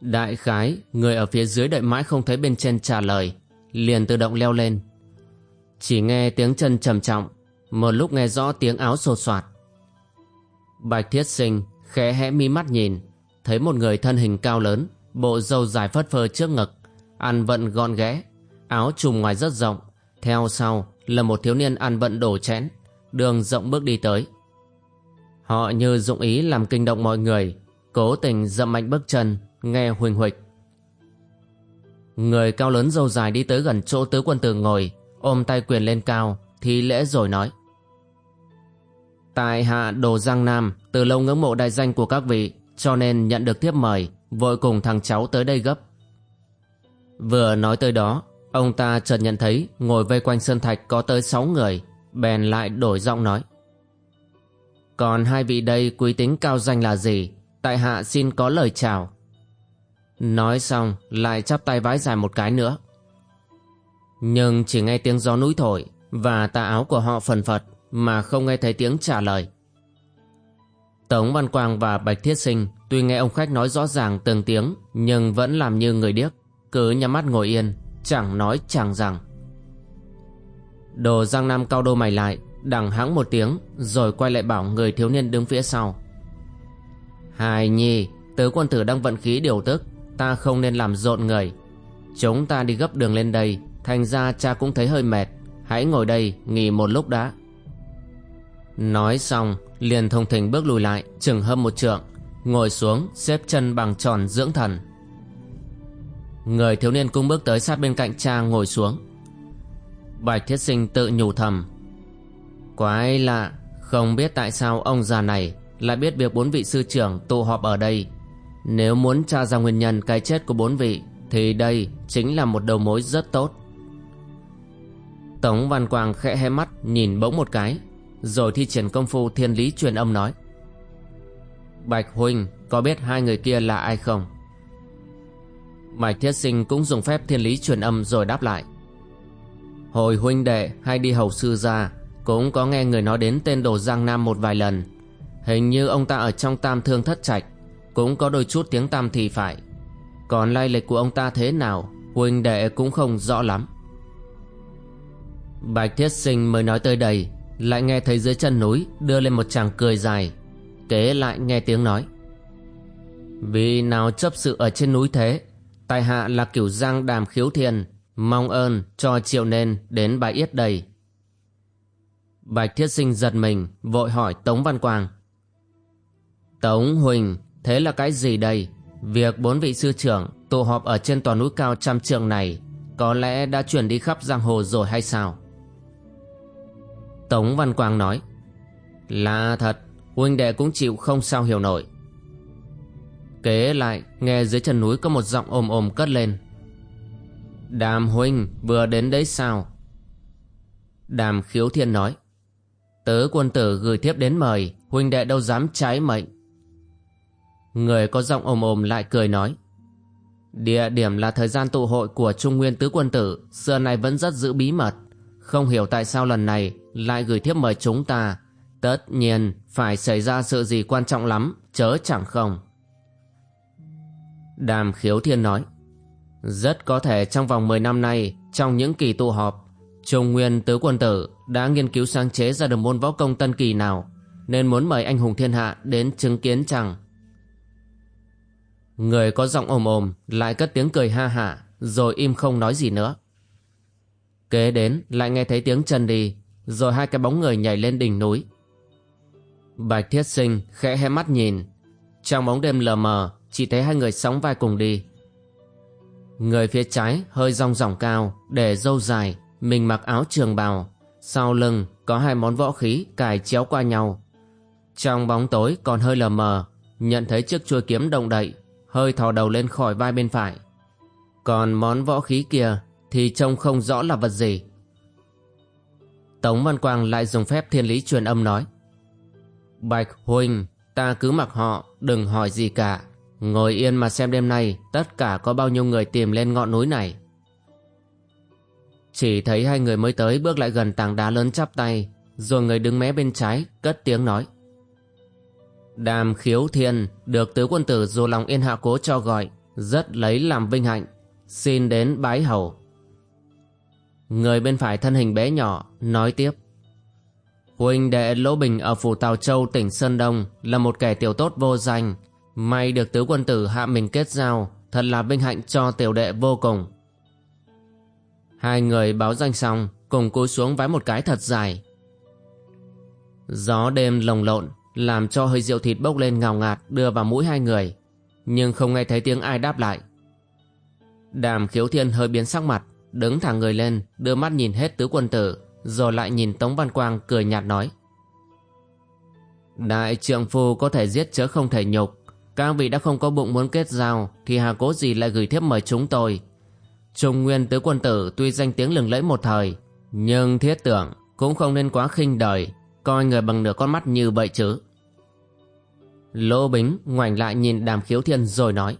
Đại khái, người ở phía dưới đợi mãi không thấy bên trên trả lời, liền tự động leo lên. Chỉ nghe tiếng chân trầm trọng, một lúc nghe rõ tiếng áo sột soạt. Bạch Thiết Sinh khẽ hẽ mi mắt nhìn, thấy một người thân hình cao lớn, bộ râu dài phất phơ trước ngực, ăn vận gọn ghẽ, áo trùm ngoài rất rộng, theo sau là một thiếu niên ăn vận đổ chén, đường rộng bước đi tới. Họ như dụng ý làm kinh động mọi người, cố tình dậm mạnh bước chân, nghe huỳnh huỵch. Người cao lớn râu dài đi tới gần chỗ tứ quân tử ngồi, ôm tay quyền lên cao, thi lễ rồi nói. Tại hạ Đồ Giang Nam, từ lâu ngưỡng mộ đại danh của các vị, cho nên nhận được tiếp mời, vội cùng thằng cháu tới đây gấp. Vừa nói tới đó, ông ta chợt nhận thấy ngồi vây quanh sơn thạch có tới sáu người, bèn lại đổi giọng nói. Còn hai vị đây quý tính cao danh là gì? Tại hạ xin có lời chào. Nói xong lại chắp tay vái dài một cái nữa. Nhưng chỉ nghe tiếng gió núi thổi và tà áo của họ phần phật mà không nghe thấy tiếng trả lời. Tống Văn Quang và Bạch Thiết Sinh tuy nghe ông khách nói rõ ràng từng tiếng nhưng vẫn làm như người điếc, cứ nhắm mắt ngồi yên, chẳng nói chẳng rằng. Đồ Giang Nam cao đô mày lại, đằng hắng một tiếng rồi quay lại bảo người thiếu niên đứng phía sau. Hài nhi, tứ quân tử đang vận khí điều tức, ta không nên làm rộn người. Chúng ta đi gấp đường lên đây, thành ra cha cũng thấy hơi mệt. Hãy ngồi đây, nghỉ một lúc đã. Nói xong, liền thông thình bước lùi lại, chừng hơn một trượng, ngồi xuống, xếp chân bằng tròn dưỡng thần. Người thiếu niên cũng bước tới sát bên cạnh cha ngồi xuống. Bạch thiết sinh tự nhủ thầm. Quái lạ, không biết tại sao ông già này lại biết việc bốn vị sư trưởng tụ họp ở đây nếu muốn tra ra nguyên nhân cái chết của bốn vị, Thì đây chính là một đầu mối rất tốt. Tống Văn Quang khẽ hé mắt, Nhìn bỗng một cái, Rồi thi triển công phu thiên lý truyền âm nói. Bạch Huynh, Có biết hai người kia là ai không? Bạch Thiết Sinh cũng dùng phép thiên lý truyền âm rồi đáp lại. Hồi huynh đệ hay đi hầu sư ra Cũng có nghe người nói đến tên đồ Giang Nam một vài lần. Hình như ông ta ở trong tam thương thất trạch cũng có đôi chút tiếng tăm thì phải. Còn lai lịch của ông ta thế nào, Huynh đệ cũng không rõ lắm. Bạch Thiết Sinh mới nói tới đây, Lại nghe thấy dưới chân núi Đưa lên một chàng cười dài, Kế lại nghe tiếng nói. Vì nào chấp sự ở trên núi thế Tài hạ là kiểu giang đàm khiếu thiên Mong ơn cho triệu nên đến bài yết đây. Bạch Thiết Sinh giật mình, Vội hỏi Tống Văn Quang. Tống Huỳnh Thế là cái gì đây? Việc bốn vị sư trưởng tụ họp ở trên tòa núi cao trăm trượng này có lẽ đã chuyển đi khắp giang hồ rồi hay sao? Tống Văn Quang nói Là thật, huynh đệ cũng chịu không sao hiểu nổi. Kế lại, nghe dưới chân núi có một giọng ồm ồm cất lên. Đàm huynh vừa đến đấy sao? Đàm khiếu thiên nói Tớ quân tử gửi thiếp đến mời, huynh đệ đâu dám trái mệnh. Người có giọng ồm ồm lại cười nói. Địa điểm là thời gian tụ hội của Trung Nguyên Tứ Quân Tử. Xưa nay vẫn rất giữ bí mật. Không hiểu tại sao lần này lại gửi thiếp mời chúng ta. Tất nhiên phải xảy ra sự gì quan trọng lắm, Chớ chẳng không. Đàm khiếu thiên nói. Rất có thể trong vòng 10 năm nay, Trong những kỳ tụ họp, Trung Nguyên Tứ Quân Tử đã nghiên cứu sáng chế ra được môn võ công tân kỳ nào, Nên muốn mời anh hùng thiên hạ đến chứng kiến chẳng. Người có giọng ồm ồm lại cất tiếng cười ha hả rồi im không nói gì nữa. Kế đến lại nghe thấy tiếng chân đi rồi hai cái bóng người nhảy lên đỉnh núi. Bạch Thiết Sinh khẽ hé mắt nhìn. Trong bóng đêm lờ mờ chỉ thấy hai người sóng vai cùng đi. Người phía trái hơi rong ròng cao để râu dài mình mặc áo trường bào Sau lưng có hai món võ khí cài chéo qua nhau. Trong bóng tối còn hơi lờ mờ, nhận thấy chiếc chuôi kiếm động đậy, hơi thò đầu lên khỏi vai bên phải. Còn món võ khí kia thì trông không rõ là vật gì. Tống Văn Quang lại dùng phép thiên lý truyền âm nói. Bạch Huynh, ta cứ mặc họ, đừng hỏi gì cả. Ngồi yên mà xem đêm nay tất cả có bao nhiêu người tìm lên ngọn núi này. Chỉ thấy hai người mới tới bước lại gần tảng đá lớn chắp tay, rồi người đứng mé bên trái cất tiếng nói. Đàm khiếu thiên được tứ quân tử dù lòng yên hạ cố cho gọi, rất lấy làm vinh hạnh, xin đến bái hầu. Người bên phải thân hình bé nhỏ, nói tiếp. Huynh đệ Lỗ Bình ở phủ Tào Châu tỉnh Sơn Đông là một kẻ tiểu tốt vô danh. May được tứ quân tử hạ mình kết giao, thật là vinh hạnh cho tiểu đệ vô cùng. Hai người báo danh xong, cùng cúi xuống vái một cái thật dài. Gió đêm lồng lộn, làm cho hơi rượu thịt bốc lên ngào ngạt đưa vào mũi hai người, nhưng không nghe thấy tiếng ai đáp lại. Đàm khiếu thiên hơi biến sắc mặt, đứng thẳng người lên, đưa mắt nhìn hết tứ quân tử, rồi lại nhìn Tống Văn Quang cười nhạt nói. Đại trượng phu có thể giết chớ không thể nhục, các vị đã không có bụng muốn kết giao, thì hà cố gì lại gửi thiếp mời chúng tôi. Trung Nguyên tứ quân tử tuy danh tiếng lừng lẫy một thời, nhưng thiết tưởng cũng không nên quá khinh đời, coi người bằng nửa con mắt như vậy chứ. Lỗ Bính ngoảnh lại nhìn đàm khiếu thiên rồi nói.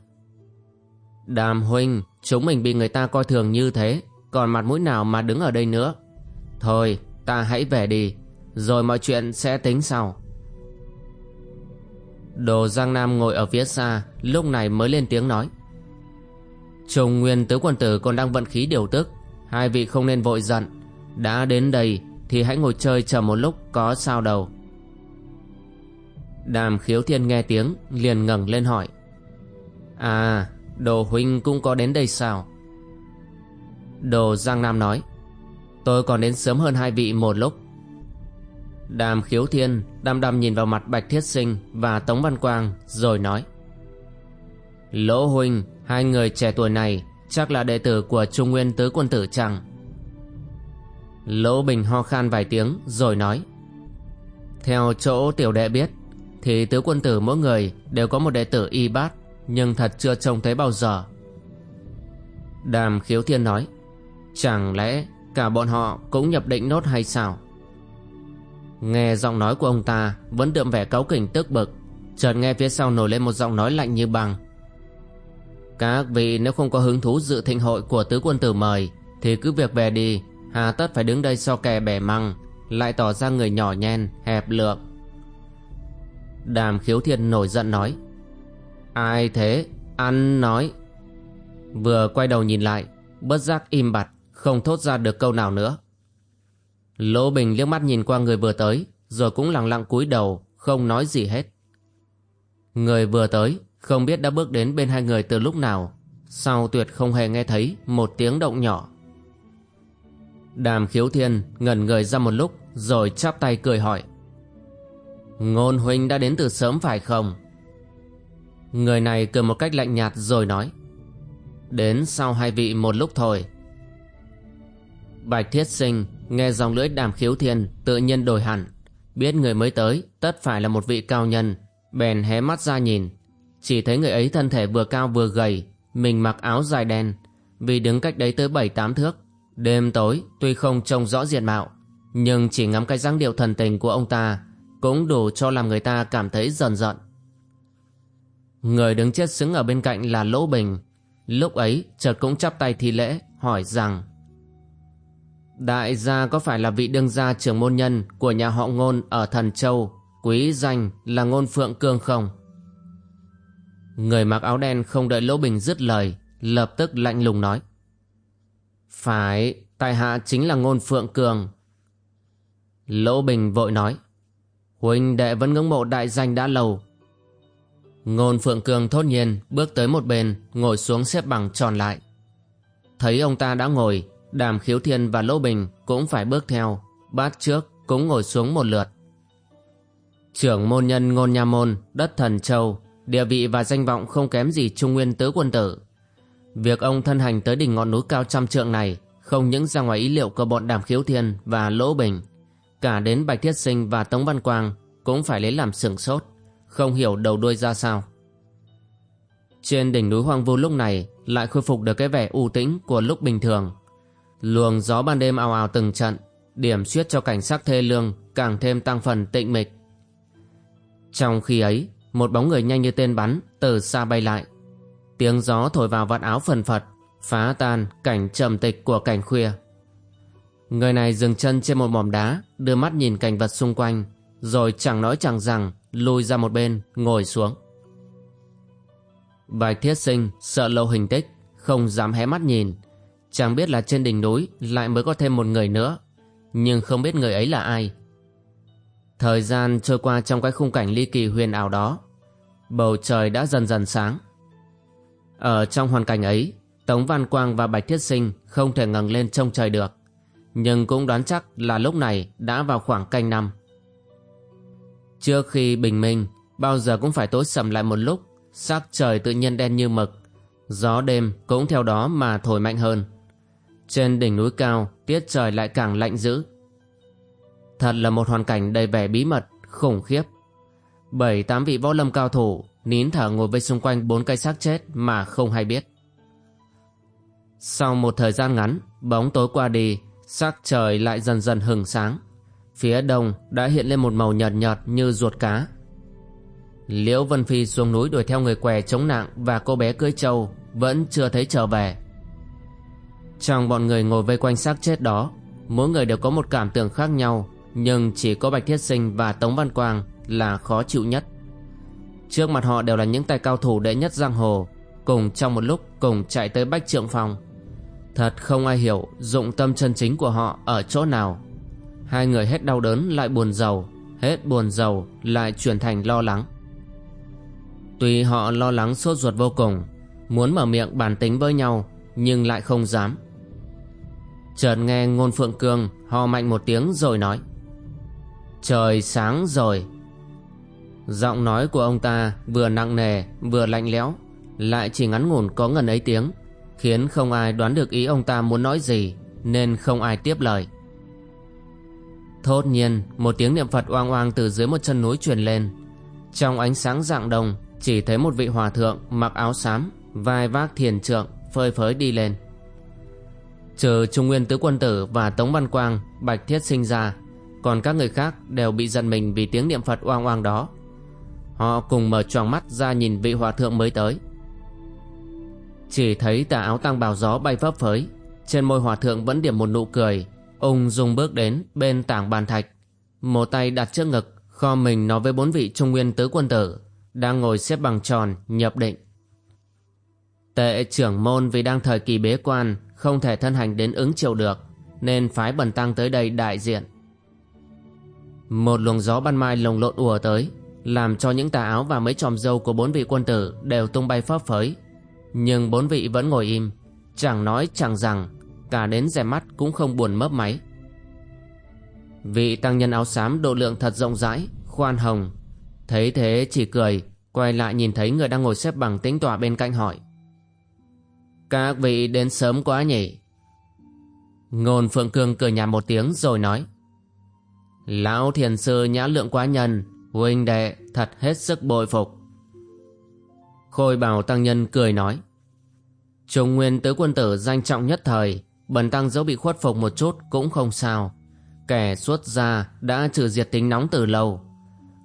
Đàm huynh, chúng mình bị người ta coi thường như thế, còn mặt mũi nào mà đứng ở đây nữa. Thôi, ta hãy về đi, rồi mọi chuyện sẽ tính sau. Đồ Giang Nam ngồi ở phía xa, lúc này mới lên tiếng nói. Trùng Nguyên Tứ Quân Tử còn đang vận khí điều tức, hai vị không nên vội giận. Đã đến đây thì hãy ngồi chơi chờ một lúc có sao đâu. Đàm khiếu thiên nghe tiếng liền ngẩng lên hỏi. À, đồ huynh cũng có đến đây sao? Đồ Giang Nam nói. Tôi còn đến sớm hơn hai vị một lúc. Đàm khiếu thiên đăm đăm nhìn vào mặt Bạch Thiết Sinh và Tống Văn Quang rồi nói. Lỗ huynh, hai người trẻ tuổi này chắc là đệ tử của Trung Nguyên Tứ Quân Tử chẳng? Lỗ Bình ho khan vài tiếng rồi nói. Theo chỗ tiểu đệ biết, thì tứ quân tử mỗi người đều có một đệ tử y bát, nhưng thật chưa trông thấy bao giờ. Đàm khiếu thiên nói, chẳng lẽ cả bọn họ cũng nhập định nốt hay sao? Nghe giọng nói của ông ta vẫn đượm vẻ cáu kỉnh tức bực, chợt nghe phía sau nổi lên một giọng nói lạnh như băng. Các vị nếu không có hứng thú dự thịnh hội của tứ quân tử mời, thì cứ việc về đi, hà tất phải đứng đây so kè bẻ măng, lại tỏ ra người nhỏ nhen, hẹp lượng. Đàm khiếu thiên nổi giận nói. Ai thế? Ăn nói. Vừa quay đầu nhìn lại, Bất giác im bặt, Không thốt ra được câu nào nữa. Lỗ Bình liếc mắt nhìn qua người vừa tới, Rồi cũng lặng lặng cúi đầu, Không nói gì hết. Người vừa tới, Không biết đã bước đến bên hai người từ lúc nào Sau tuyệt không hề nghe thấy Một tiếng động nhỏ. Đàm khiếu thiên ngẩn người ra một lúc, Rồi chắp tay cười hỏi. Ngôn huynh đã đến từ sớm phải không? Người này cười một cách lạnh nhạt rồi nói, Đến sau hai vị một lúc thôi. Bạch thiết sinh nghe dòng lưỡi đàm khiếu thiên tự nhiên đổi hẳn, Biết người mới tới tất phải là một vị cao nhân, Bèn hé mắt ra nhìn. Chỉ thấy người ấy thân thể vừa cao vừa gầy, Mình mặc áo dài đen, Vì đứng cách đấy tới bảy tám thước. Đêm tối tuy không trông rõ diện mạo, Nhưng chỉ ngắm cái dáng điệu thần tình của ông ta cũng đủ cho làm người ta cảm thấy dần dận. Người đứng chết xứng ở bên cạnh là Lỗ Bình. Lúc ấy chợt cũng chắp tay thi lễ hỏi rằng Đại gia có phải là vị đương gia trưởng môn nhân của nhà họ ngôn ở Thần Châu, quý danh là ngôn Phượng Cương không? Người mặc áo đen không đợi Lỗ Bình dứt lời, lập tức lạnh lùng nói. Phải, tại hạ chính là ngôn Phượng Cường. Lỗ Bình vội nói. Huynh đệ vẫn ngưỡng mộ đại danh đã lâu. Ngôn Phượng Cường thốt nhiên bước tới một bên, Ngồi xuống xếp bằng tròn lại. Thấy ông ta đã ngồi, Đàm khiếu thiên và Lỗ Bình cũng phải bước theo, Bát trước cũng ngồi xuống một lượt. Trưởng môn nhân ngôn nha môn, Đất thần châu, Địa vị và danh vọng không kém gì trung nguyên tứ quân tử. Việc ông thân hành tới đỉnh ngọn núi cao trăm trượng này không những ra ngoài ý liệu của bọn đàm khiếu thiên và lỗ bình cả đến bạch thiết sinh và tống văn quang cũng phải lấy làm sửng sốt, không hiểu đầu đuôi ra sao. Trên đỉnh núi hoang vu lúc này lại khôi phục được cái vẻ u tĩnh của lúc bình thường. Luồng gió ban đêm ào ào từng trận, điểm xuyết cho cảnh sắc thê lương càng thêm tăng phần tịnh mịch. Trong khi ấy, một bóng người nhanh như tên bắn từ xa bay lại. Tiếng gió thổi vào vạt áo phần phật, phá tan cảnh trầm tịch của cảnh khuya người này dừng chân trên một mỏm đá, đưa mắt nhìn cảnh vật xung quanh, rồi chẳng nói chẳng rằng, lùi ra một bên, ngồi xuống. Bạch thiết sinh sợ lâu hình tích, không dám hé mắt nhìn. Chẳng biết là trên đỉnh núi lại mới có thêm một người nữa, nhưng không biết người ấy là ai. Thời gian trôi qua trong cái khung cảnh ly kỳ huyền ảo đó. Bầu trời đã dần dần sáng. Ở trong hoàn cảnh ấy, tống văn quang và bạch thiết sinh không thể ngẩng lên trông trời được nhưng cũng đoán chắc là lúc này đã vào khoảng canh năm. Trước khi bình minh, bao giờ cũng phải tối sầm lại một lúc, sắc trời tự nhiên đen như mực, gió đêm cũng theo đó mà thổi mạnh hơn. Trên đỉnh núi cao, tiết trời lại càng lạnh dữ. Thật là một hoàn cảnh đầy vẻ bí mật, khủng khiếp. Bảy, tám vị võ lâm cao thủ nín thở ngồi vây xung quanh bốn cây xác chết mà không hay biết. Sau một thời gian ngắn, bóng tối qua đi sắc trời lại dần dần hừng sáng. Phía đông đã hiện lên một màu nhợt nhợt như ruột cá. Liễu vân phi xuống núi đuổi theo người què chống nặng và cô bé cưới trâu vẫn chưa thấy trở về. Trong bọn người ngồi vây quanh xác chết đó, mỗi người đều có một cảm tưởng khác nhau, nhưng chỉ có bạch thiết sinh và tống văn quang là khó chịu nhất. Trước mặt họ đều là những tay cao thủ đệ nhất giang hồ, cùng trong một lúc cùng chạy tới bách trượng phòng thật không ai hiểu dụng tâm chân chính của họ ở chỗ nào. Hai người hết đau đớn lại buồn giàu, hết buồn giàu lại chuyển thành lo lắng. Tuy họ lo lắng sốt ruột vô cùng, muốn mở miệng bàn tính với nhau, nhưng lại không dám. Chợt nghe ngôn phượng cương ho mạnh một tiếng rồi nói, trời sáng rồi. Giọng nói của ông ta vừa nặng nề, vừa lạnh lẽo, lại chỉ ngắn ngủn có ngần ấy tiếng khiến không ai đoán được ý ông ta muốn nói gì, nên không ai tiếp lời. Thốt nhiên, một tiếng niệm phật oang oang từ dưới một chân núi truyền lên. Trong ánh sáng dạng đồng, chỉ thấy một vị hòa thượng mặc áo xám, vai vác thiền trượng, phơi phới đi lên. Trừ trung nguyên tứ quân tử và tống văn quang, bạch thiết sinh ra, còn các người khác đều bị giận mình vì tiếng niệm phật oang oang đó. Họ cùng mở choàng mắt ra nhìn vị hòa thượng mới tới chỉ thấy tà áo tăng bào gió bay phấp phới. Trên môi hòa thượng vẫn điểm một nụ cười. Ung dung bước đến bên tảng bàn thạch. Một tay đặt trước ngực, kho mình nói với bốn vị trung nguyên tứ quân tử, đang ngồi xếp bằng tròn, nhập định. Tệ trưởng môn vì đang thời kỳ bế quan, không thể thân hành đến ứng triều được, nên phái bần tăng tới đây đại diện. Một luồng gió ban mai lồng lộn ùa tới, làm cho những tà áo và mấy tròm dâu của bốn vị quân tử đều tung bay phấp phới nhưng bốn vị vẫn ngồi im, chẳng nói chẳng rằng, cả đến rè mắt cũng không buồn mấp máy. Vị tăng nhân áo xám độ lượng thật rộng rãi, khoan hồng. Thấy thế chỉ cười, quay lại nhìn thấy người đang ngồi xếp bằng tính tòa bên cạnh hỏi. Các vị đến sớm quá nhỉ? Ngôn phượng cương cười nhạt một tiếng rồi nói. Lão thiền sư nhã lượng quá nhân, huynh đệ thật hết sức bội phục khôi bảo tăng nhân cười nói. Trung nguyên tứ quân tử danh trọng nhất thời, bần tăng dẫu bị khuất phục một chút cũng không sao. Kẻ xuất gia đã trừ diệt tính nóng từ lâu.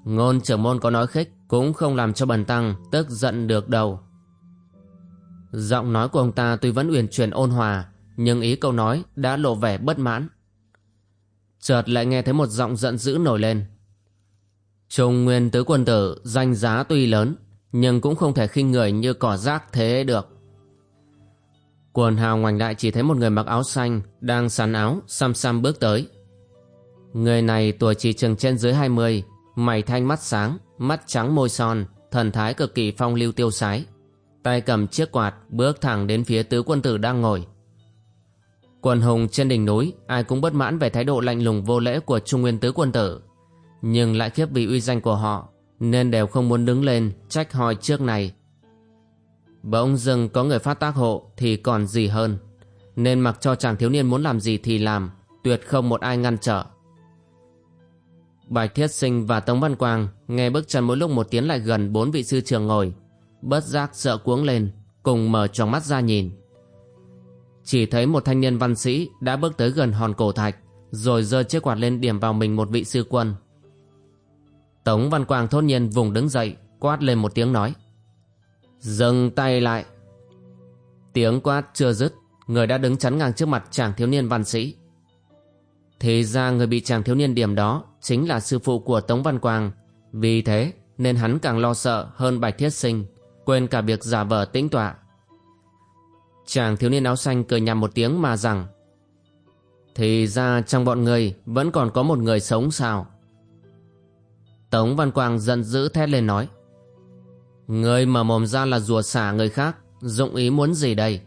Ngôn trưởng môn có nói khích cũng không làm cho bần tăng tức giận được đâu. Giọng nói của ông ta tuy vẫn uyển chuyển ôn hòa, nhưng ý câu nói đã lộ vẻ bất mãn. Chợt lại nghe thấy một giọng giận dữ nổi lên. Trung nguyên tứ quân tử danh giá tuy lớn nhưng cũng không thể khinh người như cỏ rác thế được. Quần hào ngoảnh lại chỉ thấy một người mặc áo xanh đang sắn áo, xăm xăm bước tới. Người này tuổi chỉ chừng trên dưới 20 mày thanh mắt sáng, mắt trắng môi son, thần thái cực kỳ phong lưu tiêu sái. Tay cầm chiếc quạt, bước thẳng đến phía tứ quân tử đang ngồi. Quần hùng trên đỉnh núi, ai cũng bất mãn về thái độ lạnh lùng vô lễ của trung nguyên tứ quân tử, nhưng lại khiếp vì uy danh của họ nên đều không muốn đứng lên trách hỏi trước này bỗng dưng có người phát tác hộ thì còn gì hơn Nên mặc cho chàng thiếu niên muốn làm gì thì làm Tuyệt không một ai ngăn trở Bạch Thiết Sinh và Tống Văn Quang nghe bước chân mỗi lúc một tiến lại gần bốn vị sư trường ngồi, bất giác sợ cuống lên, cùng mở tròng mắt ra nhìn. Chỉ thấy một thanh niên văn sĩ đã bước tới gần hòn cổ thạch, rồi giơ chiếc quạt lên điểm vào mình một vị sư quân. Tống Văn Quang thốt nhiên vùng đứng dậy, quát lên một tiếng nói. Dừng tay lại. Tiếng quát chưa dứt, người đã đứng chắn ngang trước mặt chàng thiếu niên văn sĩ. Thì ra người bị chàng thiếu niên điểm đó chính là sư phụ của Tống Văn Quang. Vì thế nên hắn càng lo sợ hơn Bạch Thiết Sinh, quên cả việc giả vờ tĩnh tọa. Chàng thiếu niên áo xanh cười nhằm một tiếng mà rằng Thì ra trong bọn người vẫn còn có một người sống sao? Tống Văn Quang giận dữ thét lên nói Người mở mồm ra là rùa xả người khác, dụng ý muốn gì đây?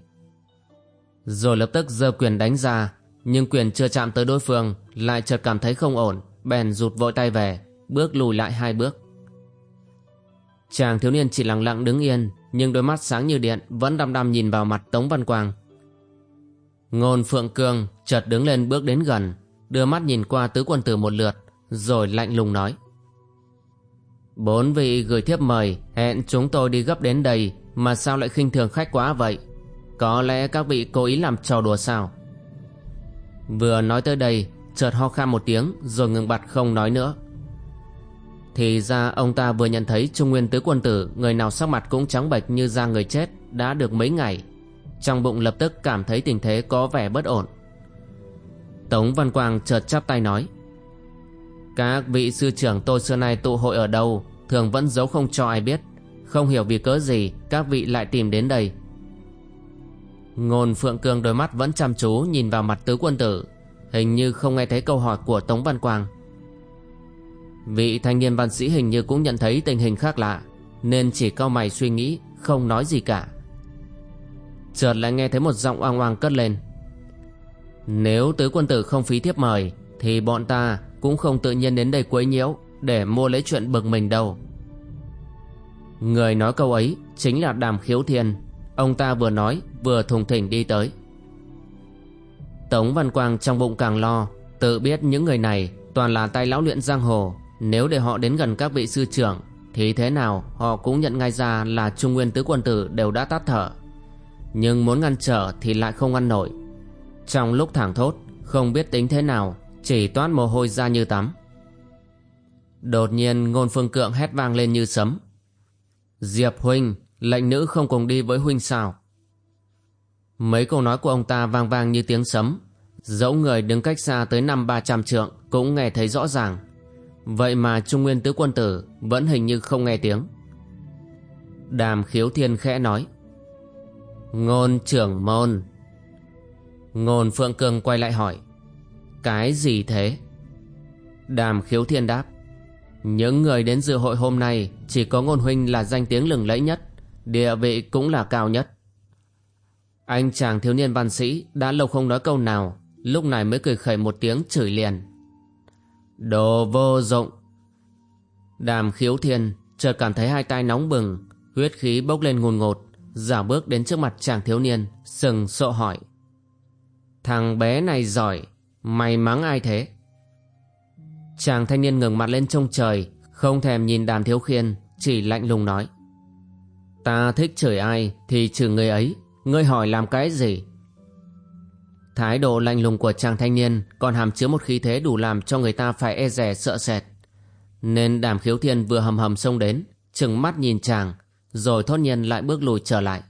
Rồi lập tức giơ quyền đánh ra, nhưng quyền chưa chạm tới đối phương, lại chợt cảm thấy không ổn, bèn rụt vội tay về, bước lùi lại hai bước. Chàng thiếu niên chỉ lặng lặng đứng yên, nhưng đôi mắt sáng như điện vẫn đăm đăm nhìn vào mặt Tống Văn Quang. Ngôn Phượng Cương chợt đứng lên bước đến gần, đưa mắt nhìn qua tứ quân tử một lượt, rồi lạnh lùng nói. Bốn vị gửi thiếp mời, hẹn chúng tôi đi gấp đến đây, mà sao lại khinh thường khách quá vậy? Có lẽ các vị cố ý làm trò đùa sao? Vừa nói tới đây, chợt ho khan một tiếng rồi ngừng bặt không nói nữa. Thì ra ông ta vừa nhận thấy Trung Nguyên Tứ Quân Tử người nào sắc mặt cũng trắng bệch như da người chết đã được mấy ngày. Trong bụng lập tức cảm thấy tình thế có vẻ bất ổn. Tống Văn Quang chợt chắp tay nói các vị sư trưởng tôi xưa nay tụ hội ở đâu, thường vẫn giấu không cho ai biết. Không hiểu vì cớ gì, các vị lại tìm đến đây. Ngôn Phượng Cương đôi mắt vẫn chăm chú nhìn vào mặt tứ quân tử, Hình như không nghe thấy câu hỏi của Tống Văn Quang Vị thanh niên văn sĩ hình như cũng nhận thấy tình hình khác lạ, Nên chỉ cau mày suy nghĩ, Không nói gì cả Chợt lại nghe thấy một giọng oang oang cất lên Nếu tứ quân tử không phí thiếp mời, Thì bọn ta cũng không tự nhiên đến đây quấy nhiễu Để mua lấy chuyện bực mình đâu. Người nói câu ấy Chính là Đàm Khiếu Thiên. Ông ta vừa nói, vừa thùng thỉnh đi tới. Tống Văn Quang trong bụng càng lo, Tự biết những người này toàn là tay lão luyện giang hồ. Nếu để họ đến gần các vị sư trưởng, Thì thế nào họ cũng nhận ngay ra là Trung Nguyên Tứ Quân Tử đều đã tắt thở. Nhưng muốn ngăn trở thì lại không ngăn nổi. Trong lúc thẳng thốt, Không biết tính thế nào chỉ toát mồ hôi ra như tắm. Đột nhiên, ngôn phương cượng hét vang lên như sấm. Diệp Huynh Lệnh nữ không cùng đi với Huynh sao? Mấy câu nói của ông ta vang vang như tiếng sấm. Dẫu người đứng cách xa tới năm ba trăm trượng Cũng nghe thấy rõ ràng. Vậy mà Trung Nguyên Tứ Quân Tử Vẫn hình như không nghe tiếng. Đàm khiếu thiên khẽ nói. Ngôn trưởng môn. Ngôn Phượng Cường quay lại hỏi. Cái gì thế Đàm khiếu thiên đáp Những người đến dự hội hôm nay Chỉ có ngôn huynh là danh tiếng lừng lẫy nhất Địa vị cũng là cao nhất anh chàng thiếu niên văn sĩ đã lâu không nói câu nào, lúc này mới cười khẩy một tiếng chửi liền. Đồ vô dụng! Đàm khiếu thiên chợt cảm thấy hai tay nóng bừng, huyết khí bốc lên ngùn ngột, giả bước đến trước mặt chàng thiếu niên, sừng sộ hỏi. Thằng bé này giỏi, mày mắng ai thế? Chàng thanh niên ngừng mặt lên trông trời, không thèm nhìn đàm thiếu khiên, chỉ lạnh lùng nói. Ta thích chửi ai thì trừ người ấy, Ngươi hỏi làm cái gì? Thái độ lạnh lùng của chàng thanh niên còn hàm chứa một khí thế đủ làm cho người ta phải e rè sợ sệt. Nên đàm khiếu thiên vừa hầm hầm xông đến, chừng mắt nhìn chàng, rồi thốt nhiên lại bước lùi trở lại.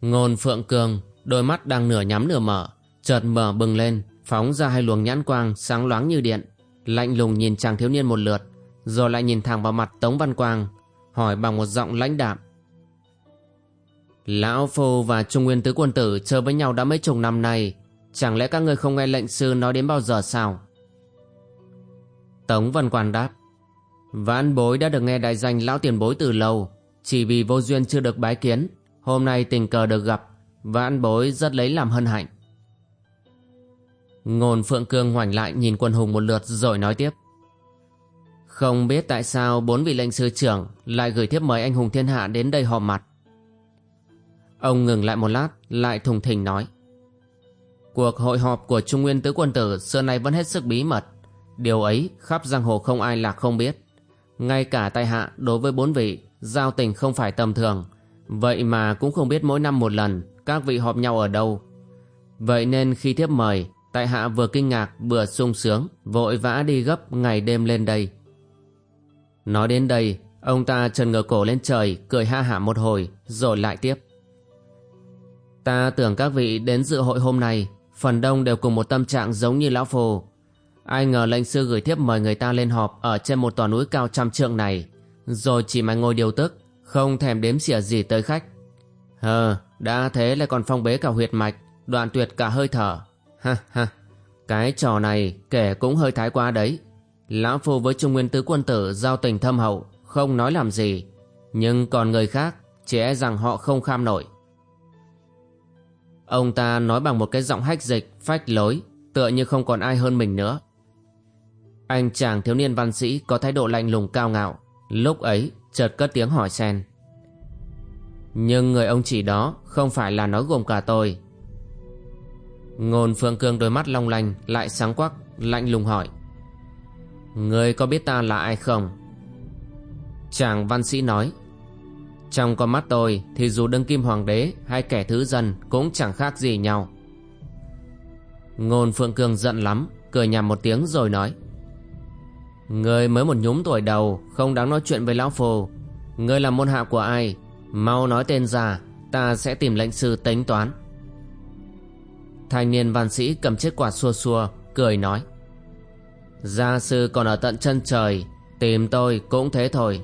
Ngôn Phượng Cường, đôi mắt đang nửa nhắm nửa mở, chợt mở bừng lên, phóng ra hai luồng nhãn quang sáng loáng như điện, lạnh lùng nhìn chàng thiếu niên một lượt, rồi lại nhìn thẳng vào mặt Tống Văn Quang, hỏi bằng một giọng lãnh đạm. Lão Phu và Trung Nguyên Tứ Quân Tử chơi với nhau đã mấy chục năm nay Chẳng lẽ các người không nghe lệnh sư nói đến bao giờ sao? Tống Văn Quang đáp. Vãn bối đã được nghe đại danh lão tiền bối từ lâu Chỉ vì vô duyên chưa được bái kiến Hôm nay tình cờ được gặp Vãn bối rất lấy làm hân hạnh. Ngôn Phượng Cương ngoảnh lại nhìn quân hùng một lượt rồi nói tiếp. Không biết tại sao bốn vị lệnh sư trưởng lại gửi thiếp mời anh hùng thiên hạ đến đây họp mặt. Ông ngừng lại một lát, Lại thùng thình nói. Cuộc hội họp của Trung Nguyên Tứ Quân Tử Xưa nay vẫn hết sức bí mật. Điều ấy khắp giang hồ không ai là không biết. Ngay cả tai hạ đối với bốn vị, Giao tình không phải tầm thường. Vậy mà cũng không biết mỗi năm một lần, Các vị họp nhau ở đâu. Vậy nên khi thiếp mời Tại hạ vừa kinh ngạc, vừa sung sướng, Vội vã đi gấp ngày đêm lên đây. Nói đến đây, Ông ta trần ngửa cổ lên trời, Cười ha hả một hồi, Rồi lại tiếp. Ta tưởng các vị đến dự hội hôm nay, Phần đông đều cùng một tâm trạng giống như Lão Phù. Ai ngờ lệnh sư gửi thiếp mời người ta lên họp Ở trên một tòa núi cao trăm trượng này, Rồi chỉ mà ngồi điều tức, Không thèm đếm xỉa gì tới khách. Hờ, đã thế lại còn phong bế cả huyệt mạch, Đoạn tuyệt cả hơi thở. Ha ha. Cái trò này kể cũng hơi thái quá đấy. Lão Phu với Trung Nguyên Tứ Quân Tử Giao tình thâm hậu, Không nói làm gì. Nhưng còn người khác, Chỉ e rằng họ không kham nổi. Ông ta nói bằng một cái giọng hách dịch, Phách lối, Tựa như không còn ai hơn mình nữa. Anh chàng thiếu niên văn sĩ Có thái độ lạnh lùng cao ngạo, Lúc ấy chợt cất tiếng hỏi sen Nhưng người ông chỉ đó Không phải là nói gồm cả tôi. Ngôn Phượng Cương đôi mắt long lanh, Lại sáng quắc, Lạnh lùng hỏi. Người có biết ta là ai không? Chàng văn sĩ nói. Trong con mắt tôi Thì dù đương kim hoàng đế Hay kẻ thứ dân Cũng chẳng khác gì nhau. Ngôn Phượng Cương giận lắm, Cười nhằm một tiếng rồi nói. Người mới một nhúm tuổi đầu, Không đáng nói chuyện với lão phù Người là môn hạ của ai? Mau nói tên ra, Ta sẽ tìm lệnh sư tính toán. Thanh niên văn sĩ cầm chiếc quạt xua xua Cười nói. Gia sư còn ở tận chân trời Tìm tôi cũng thế thôi.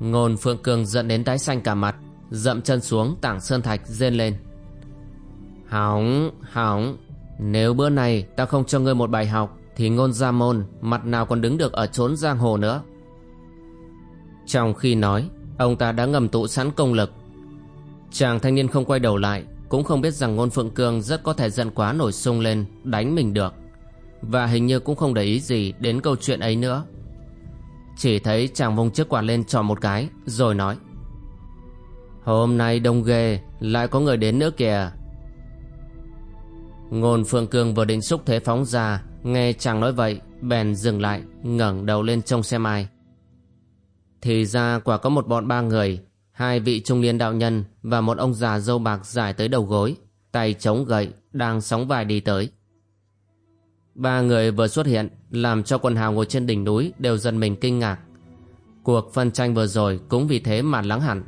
Ngôn Phượng Cường giận đến tái xanh cả mặt Dậm chân xuống tảng sơn thạch rên lên. Hỏng, hỏng Nếu bữa này ta không cho ngươi một bài học Thì ngôn gia môn Mặt nào còn đứng được ở chốn giang hồ nữa? Trong khi nói Ông ta đã ngầm tụ sẵn công lực. Chàng thanh niên không quay đầu lại cũng không biết rằng ngôn phượng cương Rất có thể giận quá nổi sung lên, Đánh mình được. Và hình như cũng không để ý gì Đến câu chuyện ấy nữa. Chỉ thấy chàng vung chiếc quạt lên tròn một cái, Rồi nói, Hôm nay đông ghê, Lại có người đến nữa kìa. Ngôn Phượng Cương vừa định xúc thế phóng ra, Nghe chàng nói vậy, Bèn dừng lại, ngẩng đầu lên trông xem ai. Thì ra quả có một bọn ba người Hai vị trung niên đạo nhân Và một ông già dâu bạc dài tới đầu gối, Tay chống gậy, Đang sóng vai đi tới. Ba người vừa xuất hiện Làm cho quần hào ngồi trên đỉnh núi Đều dần mình kinh ngạc. Cuộc phân tranh vừa rồi cũng vì thế mà lắng hẳn.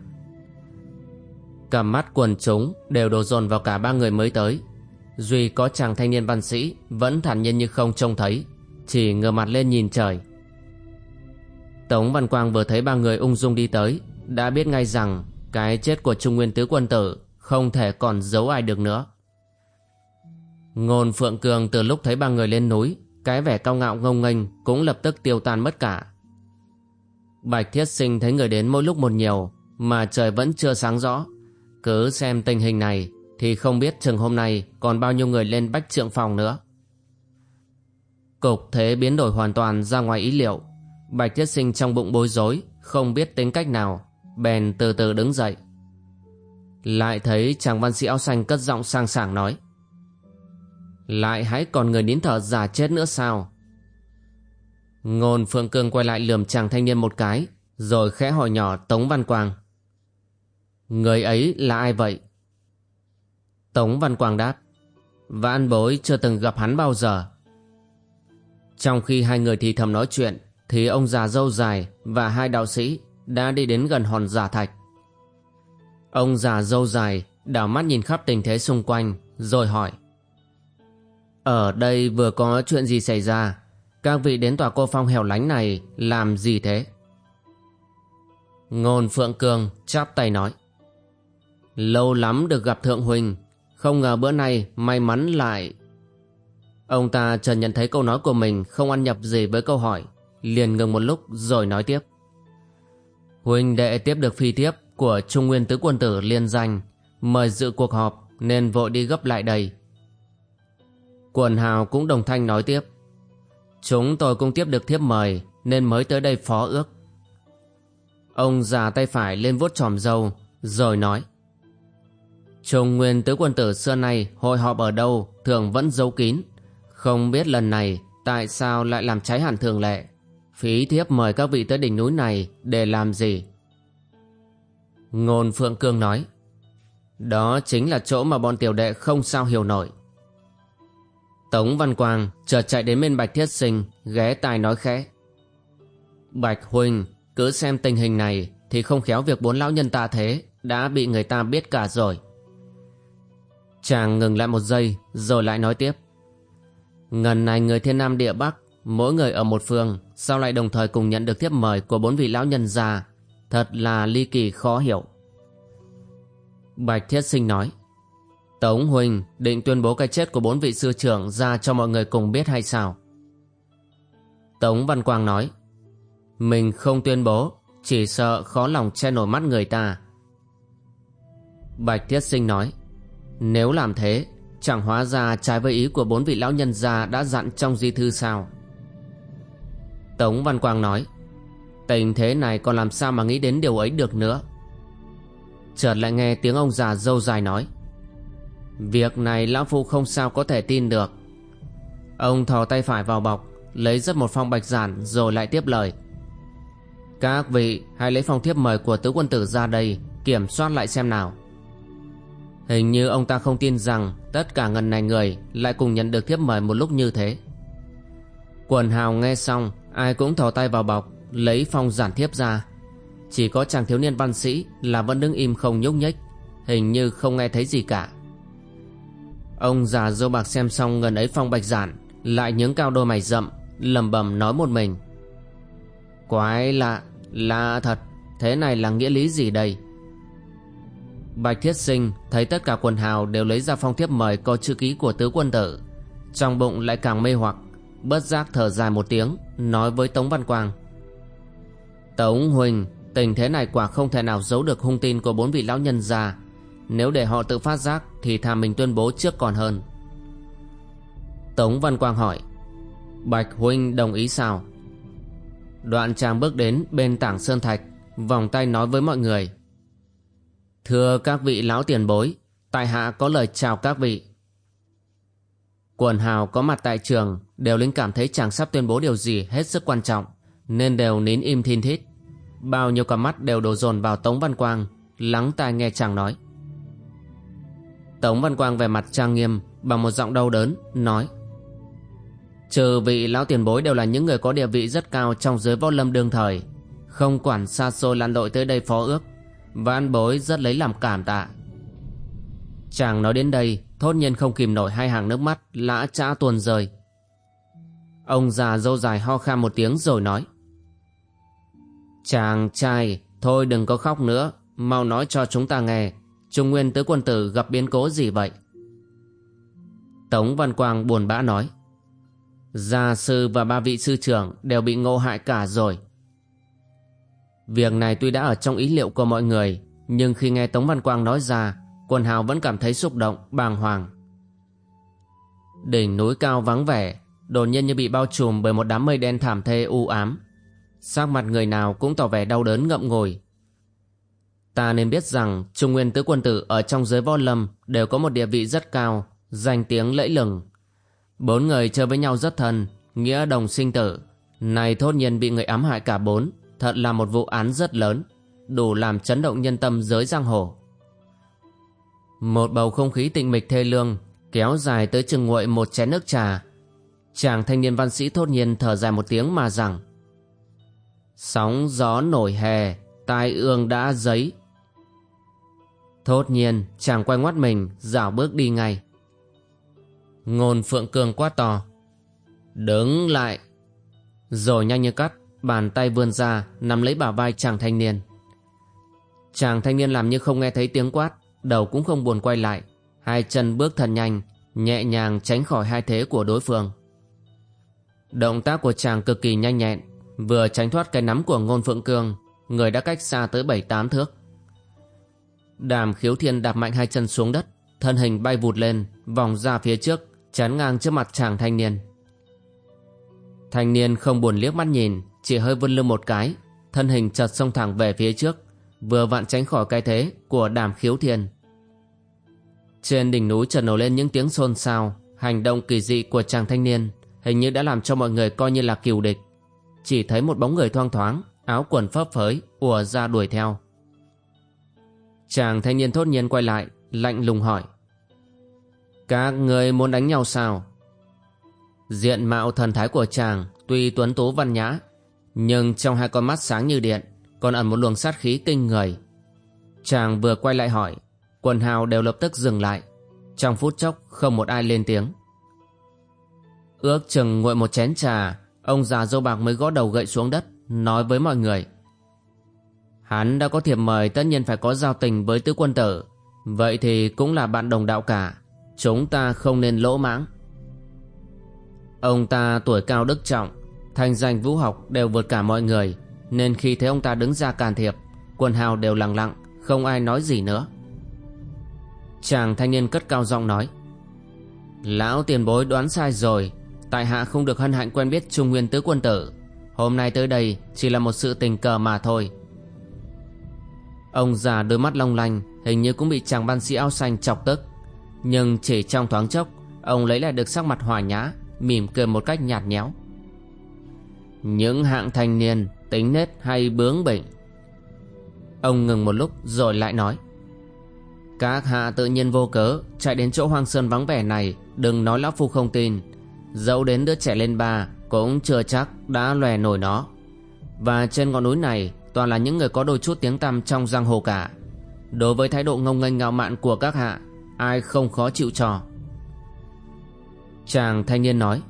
Cầm mắt quần chúng Đều đổ dồn vào cả ba người mới tới. Duy có chàng thanh niên văn sĩ Vẫn thản nhiên như không trông thấy, Chỉ ngửa mặt lên nhìn trời. Tống Văn Quang vừa thấy ba người ung dung đi tới đã biết ngay rằng Cái chết của Trung Nguyên Tứ Quân Tử Không thể còn giấu ai được nữa Ngôn Phượng Cường từ lúc thấy ba người lên núi Cái vẻ cao ngạo ngông nghênh Cũng lập tức tiêu tan mất cả Bạch Thiết Sinh thấy người đến mỗi lúc một nhiều Mà trời vẫn chưa sáng rõ Cứ xem tình hình này thì không biết chừng hôm nay còn bao nhiêu người lên bách trượng phòng nữa. Cục thế biến đổi hoàn toàn ra ngoài ý liệu. Bạch Thiết Sinh trong bụng bối rối, không biết tính cách nào, bèn từ từ đứng dậy. Lại thấy chàng văn sĩ áo xanh cất giọng sang sảng nói. Lại hãy còn người nín thở giả chết nữa sao? Ngôn Phượng Cương quay lại lườm chàng thanh niên một cái, rồi khẽ hỏi nhỏ Tống Văn Quang. Người ấy là ai vậy? Tống Văn Quang đáp Vãn bối chưa từng gặp hắn bao giờ Trong khi hai người thì thầm nói chuyện Thì ông già dâu dài và hai đạo sĩ đã đi đến gần hòn giả thạch. Ông già dâu dài, đảo mắt nhìn khắp tình thế xung quanh, Rồi hỏi, Ở đây vừa có chuyện gì xảy ra? Các vị đến tòa cô phong hẻo lánh này làm gì thế? Ngôn Phượng Cường chắp tay nói, Lâu lắm được gặp Thượng Huỳnh, không ngờ bữa nay may mắn lại. Ông ta chợt nhận thấy câu nói của mình Không ăn nhập gì với câu hỏi, Liền ngừng một lúc rồi nói tiếp Huynh đệ tiếp được phi tiếp Của Trung Nguyên Tứ Quân Tử liên danh, Mời dự cuộc họp Nên vội đi gấp lại đây. Quần hào cũng đồng thanh nói tiếp, Chúng tôi cũng tiếp được thiếp mời Nên mới tới đây phó ước. Ông già tay phải lên vuốt tròm dâu Rồi nói, Trung nguyên tứ quân tử xưa nay hội họp ở đâu thường vẫn giấu kín, Không biết lần này tại sao lại làm trái hẳn thường lệ. Phí thiếp mời các vị tới đỉnh núi này để làm gì Ngôn Phượng Cương nói Đó chính là chỗ mà bọn tiểu đệ không sao hiểu nổi Tống Văn Quang chợt chạy đến bên Bạch Thiết Sinh ghé tai nói khẽ Bạch Huynh cứ xem tình hình này thì không khéo việc bốn lão nhân ta thế đã bị người ta biết cả rồi. Chàng ngừng lại một giây rồi lại nói tiếp. Ngần này người thiên nam địa bắc, mỗi người ở một phương, sao lại đồng thời cùng nhận được thiếp mời của bốn vị lão nhân già, thật là ly kỳ khó hiểu. Bạch Thiết Sinh nói, Tống Huỳnh định tuyên bố cái chết của bốn vị sư trưởng ra cho mọi người cùng biết hay sao? Tống Văn Quang nói, mình không tuyên bố, chỉ sợ khó lòng che nổi mắt người ta. Bạch Thiết Sinh nói, nếu làm thế, chẳng hóa ra trái với ý của bốn vị lão nhân gia đã dặn trong di thư sao? Tống Văn Quang nói, tình thế này còn làm sao mà nghĩ đến điều ấy được nữa? Chợt lại nghe tiếng ông già dâu dài nói, việc này lão phu không sao có thể tin được. Ông thò tay phải vào bọc, lấy rất một phong bạch giản rồi lại tiếp lời. Các vị hãy lấy phong thiếp mời của tứ quân tử ra đây Kiểm soát lại xem nào Hình như ông ta không tin rằng Tất cả ngần này người Lại cùng nhận được thiếp mời một lúc như thế Quần hào nghe xong Ai cũng thò tay vào bọc, Lấy phong giản thiếp ra. Chỉ có chàng thiếu niên văn sĩ Là vẫn đứng im không nhúc nhích, Hình như không nghe thấy gì cả. Ông già dâu bạc xem xong ngần ấy phong bạch giản, Lại nhướng cao đôi mày rậm lầm bầm nói một mình. Quái lạ Lạ thật, Thế này là nghĩa lý gì đây? Bạch Thiết Sinh thấy tất cả quần hào đều lấy ra phong thiếp mời có chữ ký của tứ quân tử, Trong bụng lại càng mê hoặc. Bất giác thở dài một tiếng, Nói với Tống Văn Quang. Tống Huỳnh, Tình thế này quả không thể nào giấu được hung tin của bốn vị lão nhân già. Nếu để họ tự phát giác Thì thà mình tuyên bố trước còn hơn. Tống Văn Quang hỏi, Bạch Huynh đồng ý sao? Đoạn chàng bước đến bên tảng sơn thạch, Vòng tay nói với mọi người. Thưa các vị lão tiền bối, Tại hạ có lời chào các vị. Quần hào có mặt tại trường, Đều linh cảm thấy chàng sắp tuyên bố điều gì hết sức quan trọng, Nên đều nín im thin thít. Bao nhiêu con mắt đều đổ dồn vào Tống Văn Quang, Lắng tai nghe chàng nói. Tống Văn Quang về mặt trang nghiêm, Bằng một giọng đau đớn, Nói. Trừ vị lão tiền bối đều là những người có địa vị rất cao trong giới võ lâm đương thời, Không quản xa xôi lan đội tới đây phó ước Văn bối rất lấy làm cảm tạ. Chàng nói đến đây Thốt nhiên không kìm nổi hai hàng nước mắt Lã chã tuôn rơi Ông già dâu dài ho khan một tiếng rồi nói Chàng trai Thôi đừng có khóc nữa Mau nói cho chúng ta nghe Trung Nguyên tứ quân tử gặp biến cố gì vậy Tống Văn Quang buồn bã nói Gia sư và ba vị sư trưởng đều bị ngộ hại cả rồi. Việc này tuy đã ở trong ý liệu của mọi người, nhưng khi nghe Tống Văn Quang nói ra, quần hào vẫn cảm thấy xúc động, bàng hoàng. Đỉnh núi cao vắng vẻ, đột nhiên như bị bao trùm bởi một đám mây đen thảm thê u ám. Sắc mặt người nào cũng tỏ vẻ đau đớn ngậm ngùi. Ta nên biết rằng Trung Nguyên Tứ Quân Tử ở trong giới võ lâm đều có một địa vị rất cao, danh tiếng lẫy lừng Bốn người chơi với nhau rất thân, nghĩa đồng sinh tử. Này thốt nhiên bị người ám hại cả bốn, thật là một vụ án rất lớn, đủ làm chấn động nhân tâm giới giang hồ. Một bầu không khí tịnh mịch thê lương, kéo dài tới chừng nguội một chén nước trà. Chàng thanh niên văn sĩ thốt nhiên thở dài một tiếng mà rằng Sóng gió nổi hè, tai ương đã giấy. Thốt nhiên, chàng quay ngoắt mình, dạo bước đi ngay. Ngôn Phượng Cường quát to. Đứng lại. Rồi nhanh như cắt, bàn tay vươn ra, nắm lấy bả vai chàng thanh niên. Chàng thanh niên làm như không nghe thấy tiếng quát, đầu cũng không buồn quay lại. Hai chân bước thần nhanh, nhẹ nhàng tránh khỏi hai thế của đối phương. Động tác của chàng cực kỳ nhanh nhẹn, vừa tránh thoát cái nắm của ngôn phượng cương, người đã cách xa tới bảy tám thước. Đàm khiếu thiên đạp mạnh hai chân xuống đất, thân hình bay vụt lên, vòng ra phía trước, chắn ngang trước mặt chàng thanh niên. Thanh niên không buồn liếc mắt nhìn, chỉ hơi vươn lưng một cái, thân hình chợt xông thẳng về phía trước, vừa vặn tránh khỏi cái thế của đàm khiếu thiên. Trên đỉnh núi chợt nổi lên những tiếng xôn xao, hành động kỳ dị của chàng thanh niên hình như đã làm cho mọi người coi như là kiều địch. Chỉ thấy một bóng người thoang thoáng, áo quần phấp phới, ùa ra đuổi theo. Chàng thanh niên thốt nhiên quay lại, lạnh lùng hỏi. Các người muốn đánh nhau sao? Diện mạo thần thái của chàng tuy tuấn tú văn nhã, nhưng trong hai con mắt sáng như điện, còn ẩn một luồng sát khí kinh người. Chàng vừa quay lại hỏi, quần hào đều lập tức dừng lại. Trong phút chốc không một ai lên tiếng. Ước chừng nguội một chén trà, ông già dâu bạc mới gõ đầu gậy xuống đất, nói với mọi người. Hắn đã có thiệp mời tất nhiên phải có giao tình với tứ quân tử, vậy thì cũng là bạn đồng đạo cả, chúng ta không nên lỗ mãng. Ông ta tuổi cao đức trọng, thành danh vũ học đều vượt cả mọi người, nên khi thấy ông ta đứng ra can thiệp, quần hào đều lặng lặng, không ai nói gì nữa. Chàng thanh niên cất cao giọng nói Lão tiền bối đoán sai rồi Tại hạ không được hân hạnh quen biết Trung Nguyên Tứ Quân Tử. Hôm nay tới đây chỉ là một sự tình cờ mà thôi. Ông già đôi mắt long lanh Hình như cũng bị chàng ban sĩ áo xanh chọc tức. Nhưng chỉ trong thoáng chốc Ông lấy lại được sắc mặt hòa nhã Mỉm cười một cách nhạt nhẽo. Những hạng thanh niên Tính nết hay bướng bỉnh? Ông ngừng một lúc rồi lại nói. Các hạ tự nhiên vô cớ, Chạy đến chỗ hoang sơn vắng vẻ này, Đừng nói lão phu không tin. Dẫu đến đứa trẻ lên ba, Cũng chưa chắc đã lòe nổi nó. Và trên ngọn núi này, Toàn là những người có đôi chút tiếng tăm trong giang hồ cả. Đối với thái độ ngông nghênh ngạo mạn của các hạ, Ai không khó chịu trò Chàng thanh niên nói.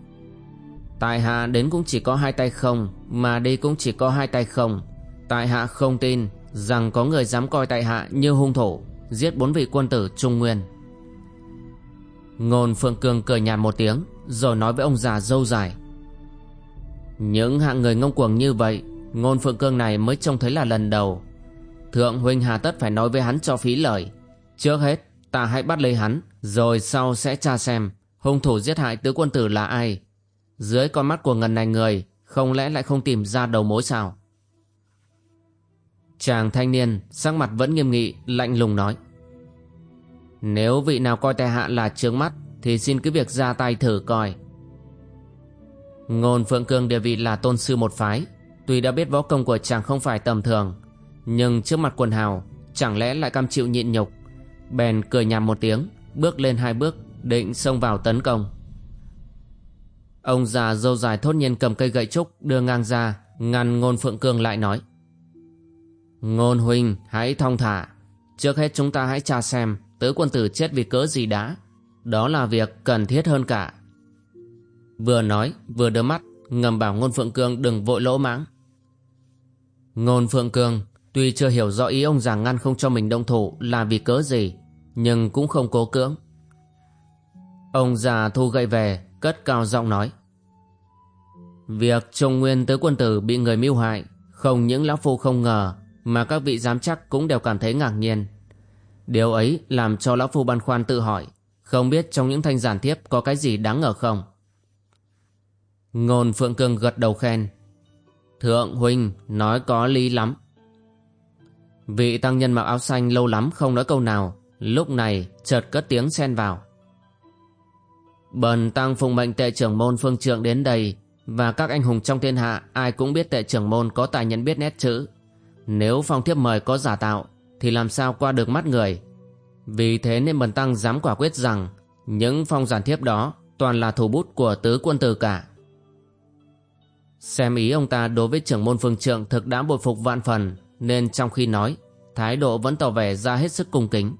Tại hạ đến cũng chỉ có hai tay không Mà đi cũng chỉ có hai tay không Tại hạ không tin Rằng có người dám coi tại hạ như hung thủ giết bốn vị quân tử Trung Nguyên. Ngôn Phượng Cương cười nhạt một tiếng, rồi nói với ông già dâu dài. Những hạng người ngông cuồng như vậy, Ngôn Phượng Cương này mới trông thấy là lần đầu. Thượng huynh hà tất phải nói với hắn cho phí lời. Trước hết, ta hãy bắt lấy hắn, rồi sau sẽ tra xem hung thủ giết hại tứ quân tử là ai. Dưới con mắt của ngần này người, không lẽ lại không tìm ra đầu mối sao? Chàng thanh niên sắc mặt vẫn nghiêm nghị lạnh lùng nói. Nếu vị nào coi tài hạ là trướng mắt Thì xin cứ việc ra tay thử coi. Ngôn Phượng Cương địa vị là tôn sư một phái. Tuy đã biết võ công của chàng không phải tầm thường Nhưng trước mặt quần hào Chẳng lẽ lại cam chịu nhịn nhục? Bèn cười nhạt một tiếng Bước lên hai bước Định xông vào tấn công. Ông già dâu dài thốt nhiên cầm cây gậy trúc, Đưa ngang ra, Ngăn ngôn Phượng Cương lại nói. Ngôn huynh hãy thong thả. Trước hết chúng ta hãy tra xem, Tứ quân tử chết vì cớ gì đã. Đó là việc cần thiết hơn cả. Vừa nói, vừa đưa mắt, Ngầm bảo Ngôn Phượng Cương đừng vội lỗ mãng. Ngôn Phượng Cương, Tuy chưa hiểu rõ ý ông già ngăn không cho mình động thủ Là vì cớ gì, Nhưng cũng không cố cưỡng. Ông già thu gậy về Cất cao giọng nói Việc Trung Nguyên tứ quân tử bị người mưu hại Không những Lão Phu không ngờ mà các vị giám chắc cũng đều cảm thấy ngạc nhiên. Điều ấy làm cho Lão Phu băn khoăn tự hỏi, không biết trong những thanh giản thiếp có cái gì đáng ngờ không? Ngôn Phượng Cương gật đầu khen. Thượng Huynh nói có lý lắm. Vị tăng nhân mặc áo xanh lâu lắm không nói câu nào, lúc này chợt cất tiếng xen vào. Bần tăng phụng mệnh tệ trưởng môn phương trượng đến đây, và các anh hùng trong thiên hạ, ai cũng biết tệ trưởng môn có tài nhận biết nét chữ. Nếu phong thiếp mời có giả tạo, Thì làm sao qua được mắt người? Vì thế nên Bần Tăng dám quả quyết rằng, Những phong giản thiếp đó Toàn là thủ bút của tứ quân tử cả. Xem ý ông ta đối với trưởng môn phương trượng Thực đã bội phục vạn phần, Nên trong khi nói, Thái độ vẫn tỏ vẻ ra hết sức cung kính.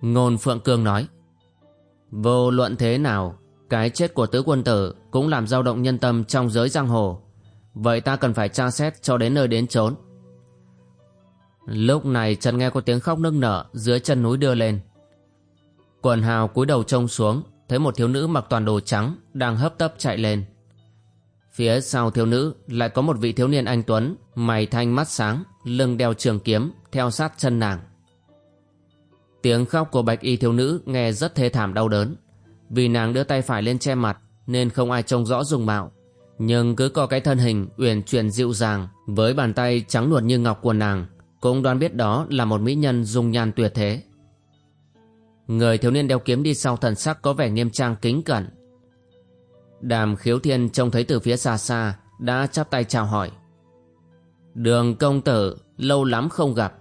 Ngôn Phượng Cương nói Vô luận thế nào, Cái chết của tứ quân tử Cũng làm dao động nhân tâm trong giới giang hồ. Vậy ta cần phải tra xét cho đến nơi đến chốn. Lúc này Trần nghe có tiếng khóc nức nở Dưới chân núi đưa lên. Quần hào cúi đầu trông xuống, Thấy một thiếu nữ mặc toàn đồ trắng Đang hấp tấp chạy lên. Phía sau thiếu nữ lại có một vị thiếu niên anh Tuấn, Mày thanh mắt sáng, Lưng đeo trường kiếm, Theo sát chân nàng. Tiếng khóc của bạch y thiếu nữ nghe rất thê thảm đau đớn Vì nàng đưa tay phải lên che mặt Nên không ai trông rõ dùng mạo nhưng cứ có cái thân hình uyển chuyển dịu dàng với bàn tay trắng nuột như ngọc của nàng cũng đoán biết đó là một mỹ nhân dung nhan tuyệt thế. Người thiếu niên đeo kiếm đi sau thần sắc có vẻ nghiêm trang kính cẩn. Đàm khiếu thiên trông thấy từ phía xa xa, đã chắp tay chào hỏi. Đường công tử, lâu lắm không gặp.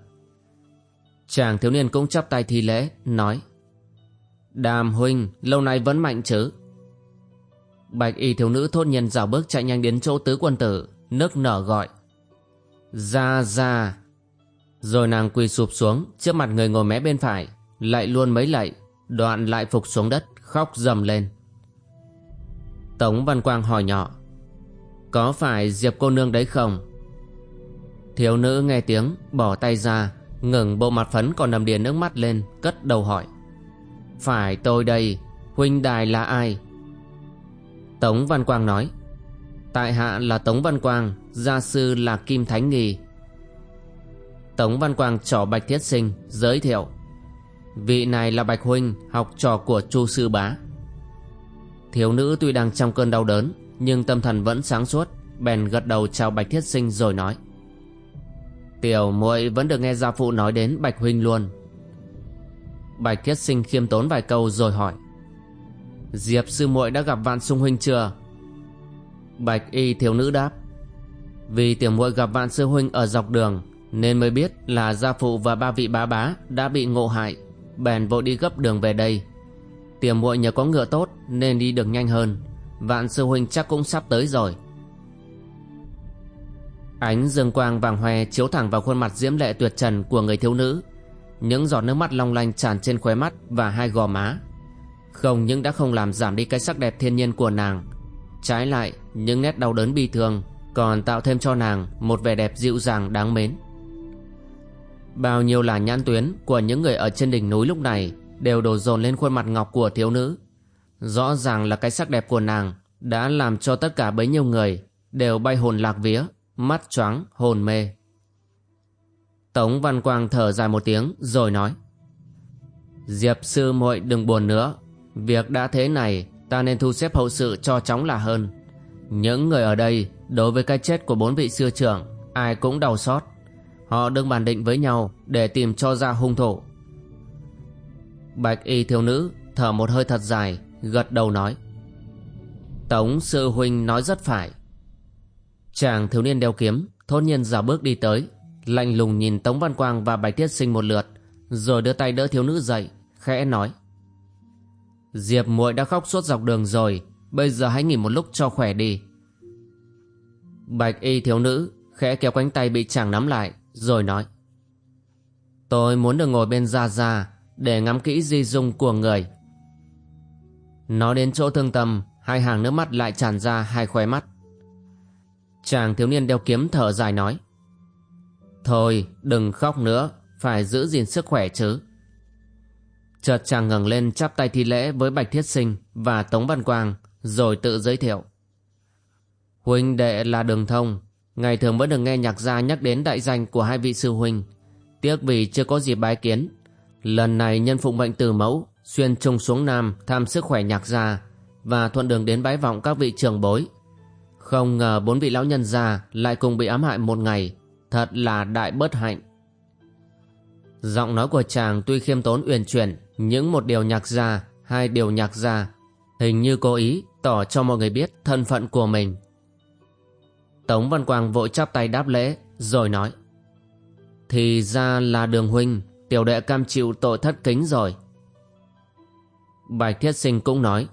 Chàng thiếu niên cũng chắp tay thi lễ, nói. Đàm huynh, lâu nay vẫn mạnh chứ? Bạch y thiếu nữ thốt nhân dào bước chạy nhanh đến chỗ tứ quân tử, nức nở gọi. Ra ra. Rồi nàng quỳ sụp xuống trước mặt người ngồi mé bên phải, lại luôn mấy lạy, đoạn lại phục xuống đất, khóc dầm lên. Tống Văn Quang hỏi nhỏ. Có phải Diệp cô nương đấy không? Thiếu nữ nghe tiếng, bỏ tay ra, ngừng bộ mặt phấn còn nằm đìa nước mắt lên, cất đầu hỏi. Phải tôi đây, huynh đài là ai? Tống Văn Quang nói. Tại hạ là Tống Văn Quang Gia sư là Kim Thánh Nghi. Tống Văn Quang trò Bạch Thiết Sinh Giới thiệu. Vị này là Bạch Huynh Học trò của Chu Sư Bá. Thiếu nữ tuy đang trong cơn đau đớn Nhưng tâm thần vẫn sáng suốt Bèn gật đầu chào Bạch Thiết Sinh rồi nói. Tiểu muội vẫn được nghe gia phụ nói đến Bạch Huynh luôn. Bạch Kiết Sinh khiêm tốn vài câu rồi hỏi, Diệp sư muội đã gặp Vạn Sung huynh chưa? Bạch y thiếu nữ đáp, Vì tiểu muội gặp Vạn sư huynh ở dọc đường, Nên mới biết là gia phụ và ba vị bá bá đã bị ngộ hại, Bèn vội đi gấp đường về đây. Tiểu muội nhờ có ngựa tốt nên đi được nhanh hơn. Vạn sư huynh chắc cũng sắp tới rồi. Ánh dương quang vàng hoe chiếu thẳng vào khuôn mặt diễm lệ tuyệt trần của người thiếu nữ. Những giọt nước mắt long lanh tràn trên khóe mắt và hai gò má. Không những đã không làm giảm đi cái sắc đẹp thiên nhiên của nàng, Trái lại, những nét đau đớn bi thương Còn tạo thêm cho nàng một vẻ đẹp dịu dàng đáng mến. Bao nhiêu là nhãn tuyến của những người ở trên đỉnh núi lúc này Đều đổ dồn lên khuôn mặt ngọc của thiếu nữ. Rõ ràng là cái sắc đẹp của nàng Đã làm cho tất cả bấy nhiêu người Đều bay hồn lạc vía. Mắt choáng, hồn mê. Tống Văn Quang thở dài một tiếng, rồi nói, Diệp sư muội đừng buồn nữa, Việc đã thế này, ta nên thu xếp hậu sự cho chóng là hơn. Những người ở đây, đối với cái chết của bốn vị sư trưởng, Ai cũng đau xót. Họ đương bàn định với nhau để tìm cho ra hung thủ. Bạch y thiếu nữ thở một hơi thật dài, Gật đầu nói, Tống sư huynh nói rất phải. Chàng thiếu niên đeo kiếm, Thốt nhiên dào bước đi tới, Lạnh lùng nhìn Tống Văn Quang và Bạch Tiết Sinh một lượt, Rồi đưa tay đỡ thiếu nữ dậy, Khẽ nói. Diệp muội đã khóc suốt dọc đường rồi, Bây giờ hãy nghỉ một lúc cho khỏe đi. Bạch y thiếu nữ Khẽ kéo cánh tay bị chàng nắm lại, Rồi nói. Tôi muốn được ngồi bên Gia Gia Để ngắm kỹ di dung của người. Nó đến chỗ thương tâm, Hai hàng nước mắt lại tràn ra hai khóe mắt. Chàng thiếu niên đeo kiếm thở dài nói Thôi đừng khóc nữa Phải giữ gìn sức khỏe chứ Chợt chàng ngẩng lên chắp tay thi lễ với Bạch Thiết Sinh và Tống Văn Quang, rồi tự giới thiệu. Huynh đệ là đường thông, ngày thường vẫn được nghe nhạc gia nhắc đến đại danh của hai vị sư huynh. Tiếc vì chưa có dịp bái kiến. Lần này nhân phụng mệnh từ mẫu, xuyên trung xuống Nam tham sức khỏe nhạc gia và thuận đường đến bái vọng các vị trường bối. Không ngờ bốn vị lão nhân già lại cùng bị ám hại một ngày, thật là đại bất hạnh. Giọng nói của chàng tuy khiêm tốn uyển chuyển những một điều nhạc ra, hai điều nhạc ra, hình như cố ý tỏ cho mọi người biết thân phận của mình. Tống Văn Quang vội chắp tay đáp lễ, rồi nói. Thì ra là đường huynh, tiểu đệ cam chịu tội thất kính rồi. Bạch Thiết Sinh cũng nói.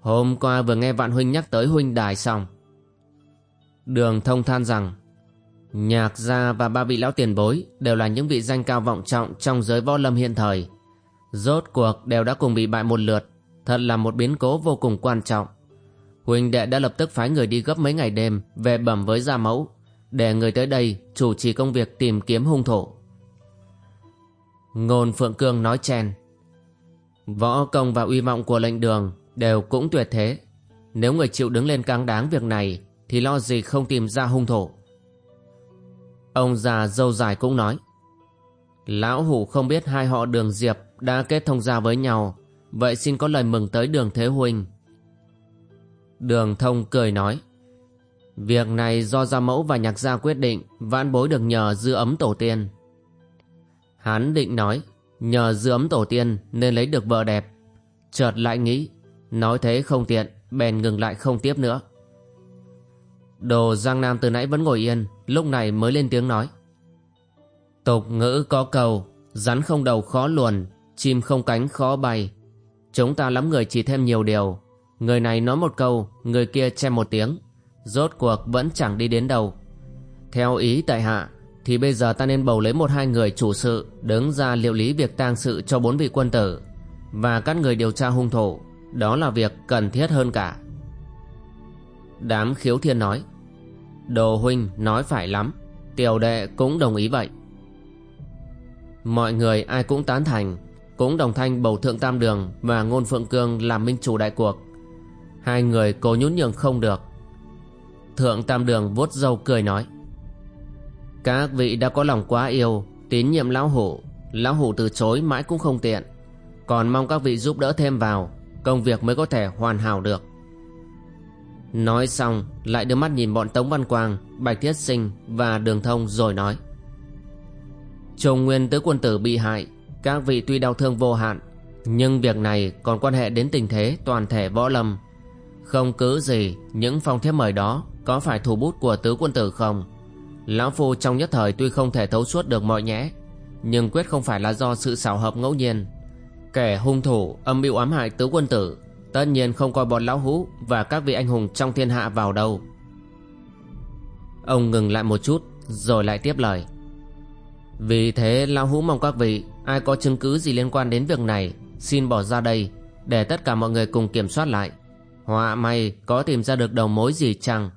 Hôm qua vừa nghe Vạn Huynh nhắc tới Huynh Đài xong. Đường thông than rằng, Nhạc gia và ba vị lão tiền bối đều là những vị danh cao vọng trọng trong giới võ lâm hiện thời. Rốt cuộc đều đã cùng bị bại một lượt, Thật là một biến cố vô cùng quan trọng. Huỳnh đệ đã lập tức phái người đi gấp mấy ngày đêm Về bẩm với gia mẫu, Để người tới đây chủ trì công việc tìm kiếm hung thủ. Ngôn Phượng Cương nói chen, Võ công và uy vọng của lệnh đường Đều cũng tuyệt thế. Nếu người chịu đứng lên cáng đáng việc này thì lo gì không tìm ra hung thủ. Ông già dâu dài cũng nói, Lão hủ không biết hai họ đường diệp đã kết thông gia với nhau, Vậy xin có lời mừng tới đường Thế Huynh. Đường thông cười nói, Việc này do gia mẫu và nhạc gia quyết định, Vãn bối được nhờ dư ấm tổ tiên. Hán định nói, Nhờ dư ấm tổ tiên nên lấy được vợ đẹp. Chợt lại nghĩ, Nói thế không tiện, Bèn ngừng lại không tiếp nữa. Đồ Giang Nam từ nãy vẫn ngồi yên, Lúc này mới lên tiếng nói. Tục ngữ có cầu, Rắn không đầu khó luồn, Chim không cánh khó bay. Chúng ta lắm người chỉ thêm nhiều điều. Người này nói một câu, Người kia che một tiếng. Rốt cuộc vẫn chẳng đi đến đâu. Theo ý tại hạ, Thì bây giờ ta nên bầu lấy một hai người chủ sự, Đứng ra liệu lý việc tang sự cho bốn vị quân tử, Và các người điều tra hung thủ. Đó là việc cần thiết hơn cả. Đám khiếu thiên nói, Đồ huynh nói phải lắm, Tiểu đệ cũng đồng ý vậy. Mọi người ai cũng tán thành, Cũng đồng thanh bầu thượng tam đường Và ngôn phượng cương làm minh chủ đại cuộc. Hai người cố nhún nhường không được. Thượng tam đường vuốt râu cười nói, Các vị đã có lòng quá yêu, Tín nhiệm lão hủ Lão hủ từ chối mãi cũng không tiện. Còn mong các vị giúp đỡ thêm vào, Công việc mới có thể hoàn hảo được. Nói xong, lại đưa mắt nhìn bọn Tống Văn Quang, Bạch Thiết Sinh và Đường Thông rồi nói. Trùng nguyên tứ quân tử bị hại, Các vị tuy đau thương vô hạn, Nhưng việc này còn quan hệ đến tình thế toàn thể võ lâm. Không cứ gì, Những phong thiếp mời đó Có phải thủ bút của tứ quân tử không? Lão Phu trong nhất thời tuy không thể thấu suốt được mọi nhẽ, Nhưng quyết không phải là do sự xảo hợp ngẫu nhiên. Kẻ hung thủ, âm mưu ám hại tứ quân tử Tất nhiên không coi bọn lão hũ Và các vị anh hùng trong thiên hạ vào đâu. Ông ngừng lại một chút, Rồi lại tiếp lời. Vì thế, lão hũ mong các vị, Ai có chứng cứ gì liên quan đến việc này, Xin bỏ ra đây, Để tất cả mọi người cùng kiểm soát lại. Họa may có tìm ra được đầu mối gì chăng?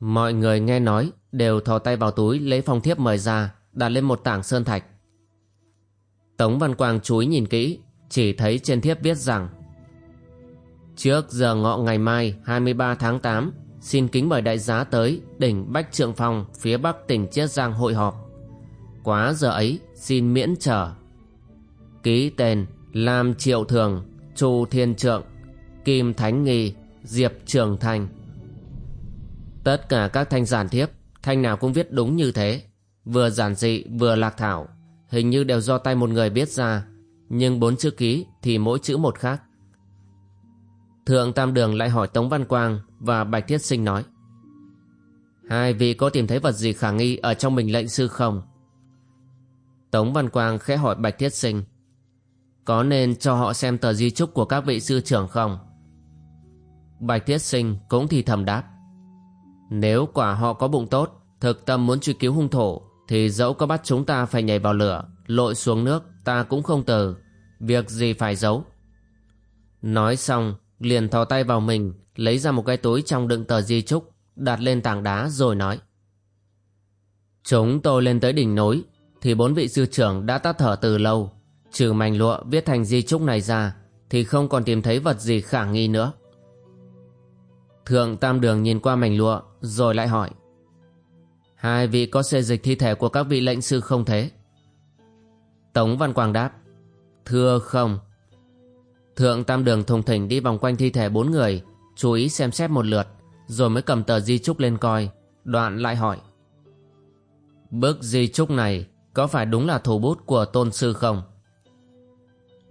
Mọi người nghe nói, Đều thò tay vào túi lấy phong thiếp mời ra, Đặt lên một tảng sơn thạch. Tống Văn Quang chuối nhìn kỹ chỉ thấy trên thiếp viết rằng Trước giờ ngọ ngày mai 23 tháng 8 Xin kính mời đại giá tới đỉnh Bách Trượng Phong phía bắc tỉnh Chiết Giang hội họp. Quá giờ ấy xin miễn trở. Ký tên Lam Triệu Thường, Chu Thiên Trượng, Kim Thánh Nghi, Diệp Trường Thành. Tất cả các thanh giản thiếp, thanh nào cũng viết đúng như thế. Vừa giản dị vừa lạc thảo, hình như đều do tay một người viết ra nhưng bốn chữ ký thì mỗi chữ một khác. Thượng Tam Đường lại hỏi Tống Văn Quang và Bạch Thiết Sinh nói, Hai vị có tìm thấy vật gì khả nghi ở trong mình lệnh sư không? Tống Văn Quang khẽ hỏi Bạch Thiết Sinh, Có nên cho họ xem tờ di trúc của các vị sư trưởng không? Bạch Thiết Sinh cũng thì thầm đáp, Nếu quả họ có bụng tốt, Thực tâm muốn truy cứu hung thủ, Thì dẫu có bắt chúng ta phải nhảy vào lửa Lội xuống nước, ta cũng không từ Việc gì phải giấu? Nói xong, liền thò tay vào mình, Lấy ra một cái túi trong đựng tờ di trúc Đặt lên tảng đá rồi nói. Chúng tôi lên tới đỉnh núi, Thì bốn vị sư trưởng đã tắt thở từ lâu. Trừ mảnh lụa viết thành di trúc này ra, Thì không còn tìm thấy vật gì khả nghi nữa. Thượng Tam Đường nhìn qua mảnh lụa, Rồi lại hỏi. Hai vị có xê dịch thi thể của các vị lệnh sư không thế? Tống Văn Quang đáp, Thưa không. Thượng Tam Đường thùng thỉnh đi vòng quanh thi thể bốn người, Chú ý xem xét một lượt, Rồi mới cầm tờ di trúc lên coi. Đoạn lại hỏi, Bức di trúc này Có phải đúng là thủ bút của tôn sư không?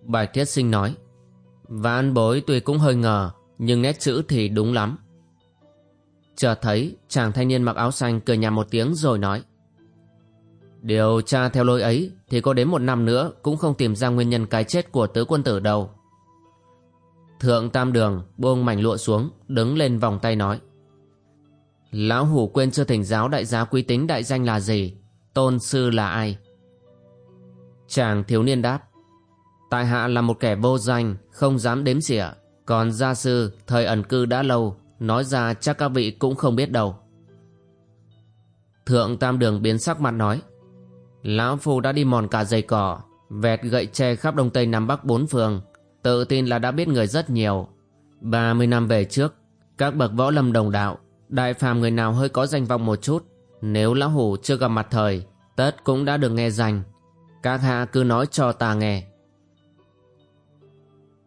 Bạch Thiết Sinh nói Vãn bối tuy cũng hơi ngờ, Nhưng nét chữ thì đúng lắm. Chờ thấy chàng thanh niên mặc áo xanh cười nhạt một tiếng rồi nói, Điều tra theo lối ấy thì có đến một năm nữa cũng không tìm ra nguyên nhân cái chết của tứ quân tử đâu. Thượng Tam Đường buông mảnh lụa xuống, đứng lên vòng tay nói. Lão Hủ quên chưa thỉnh giáo đại giá quý tính đại danh là gì, tôn sư là ai? Chàng thiếu niên đáp. Tại hạ là một kẻ vô danh, không dám đếm xỉa, còn gia sư thời ẩn cư đã lâu, nói ra chắc các vị cũng không biết đâu. Thượng Tam Đường biến sắc mặt nói. Lão Phu đã đi mòn cả dây cỏ, Vẹt gậy tre khắp đông tây nam bắc bốn phương. Tự tin là đã biết người rất nhiều. 30 năm về trước, Các bậc võ lâm đồng đạo, Đại phàm người nào hơi có danh vọng một chút, Nếu lão hủ chưa gặp mặt thời, Tất cũng đã được nghe danh. Các hạ cứ nói cho ta nghe.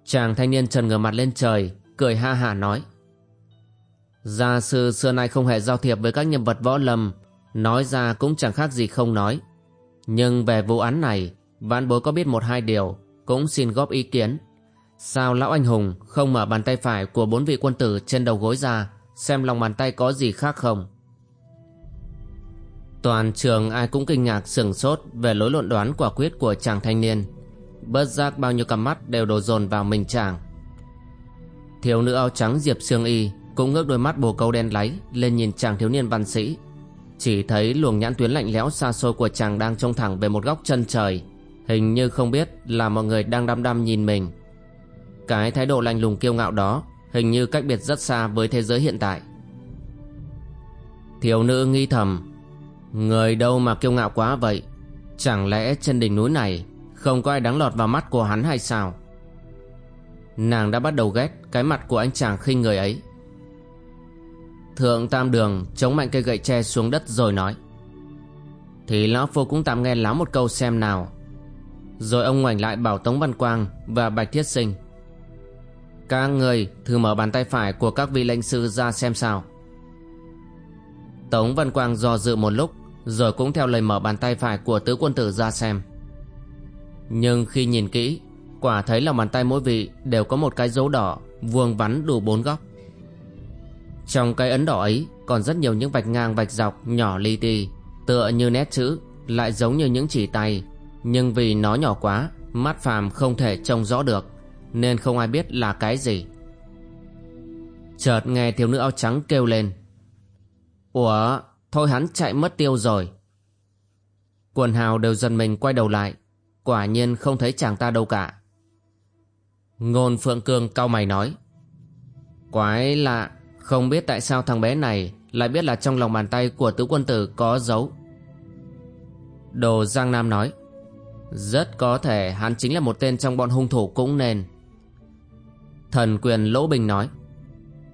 Chàng thanh niên trần ngửa mặt lên trời, Cười ha hả nói. Gia sư xưa nay không hề giao thiệp với các nhân vật võ lâm, Nói ra cũng chẳng khác gì không nói. Nhưng về vụ án này, vãn bối có biết một hai điều, cũng xin góp ý kiến. Sao lão anh hùng không mở bàn tay phải của bốn vị quân tử trên đầu gối ra, xem lòng bàn tay có gì khác không? Toàn trường ai cũng kinh ngạc sửng sốt về lối luận đoán quả quyết của chàng thanh niên. Bớt giác bao nhiêu cặp mắt đều đổ dồn vào mình chàng. Thiếu nữ áo trắng Diệp Sương Y cũng ngước đôi mắt bồ câu đen láy lên nhìn chàng thiếu niên văn sĩ. Chỉ thấy luồng nhãn tuyến lạnh lẽo xa xôi của chàng đang trông thẳng về một góc chân trời. Hình như không biết là mọi người đang đăm đăm nhìn mình. Cái thái độ lạnh lùng kiêu ngạo đó hình như cách biệt rất xa với thế giới hiện tại. Thiếu nữ nghi thầm, Người đâu mà kiêu ngạo quá vậy Chẳng lẽ trên đỉnh núi này Không có ai đáng lọt vào mắt của hắn hay sao Nàng đã bắt đầu ghét Cái mặt của anh chàng khinh người ấy Thượng Tam Đường chống mạnh cây gậy tre xuống đất rồi nói. Thì Lão Phu cũng tạm nghe láo một câu xem nào. Rồi ông ngoảnh lại bảo Tống Văn Quang và Bạch Thiết Sinh. Các người thử mở bàn tay phải của các vị lãnh sư ra xem sao. Tống Văn Quang do dự một lúc, rồi cũng theo lời mở bàn tay phải của tứ quân tử ra xem. Nhưng khi nhìn kỹ, Quả thấy là bàn tay mỗi vị đều có một cái dấu đỏ, Vuông vắn đủ bốn góc. Trong cái ấn đỏ ấy Còn rất nhiều những vạch ngang vạch dọc nhỏ li ti Tựa như nét chữ Lại giống như những chỉ tay Nhưng vì nó nhỏ quá Mắt phàm không thể trông rõ được Nên không ai biết là cái gì Chợt nghe thiếu nữ áo trắng kêu lên Ủa Thôi hắn chạy mất tiêu rồi. Quần hào đều dần mình quay đầu lại. Quả nhiên không thấy chàng ta đâu cả. Ngôn Phượng Cương cau mày nói. Quái lạ, không biết tại sao thằng bé này lại biết là trong lòng bàn tay của tứ quân tử có dấu. Đồ Giang Nam nói. Rất có thể hắn chính là một tên trong bọn hung thủ cũng nên. Thần quyền Lỗ Bình nói.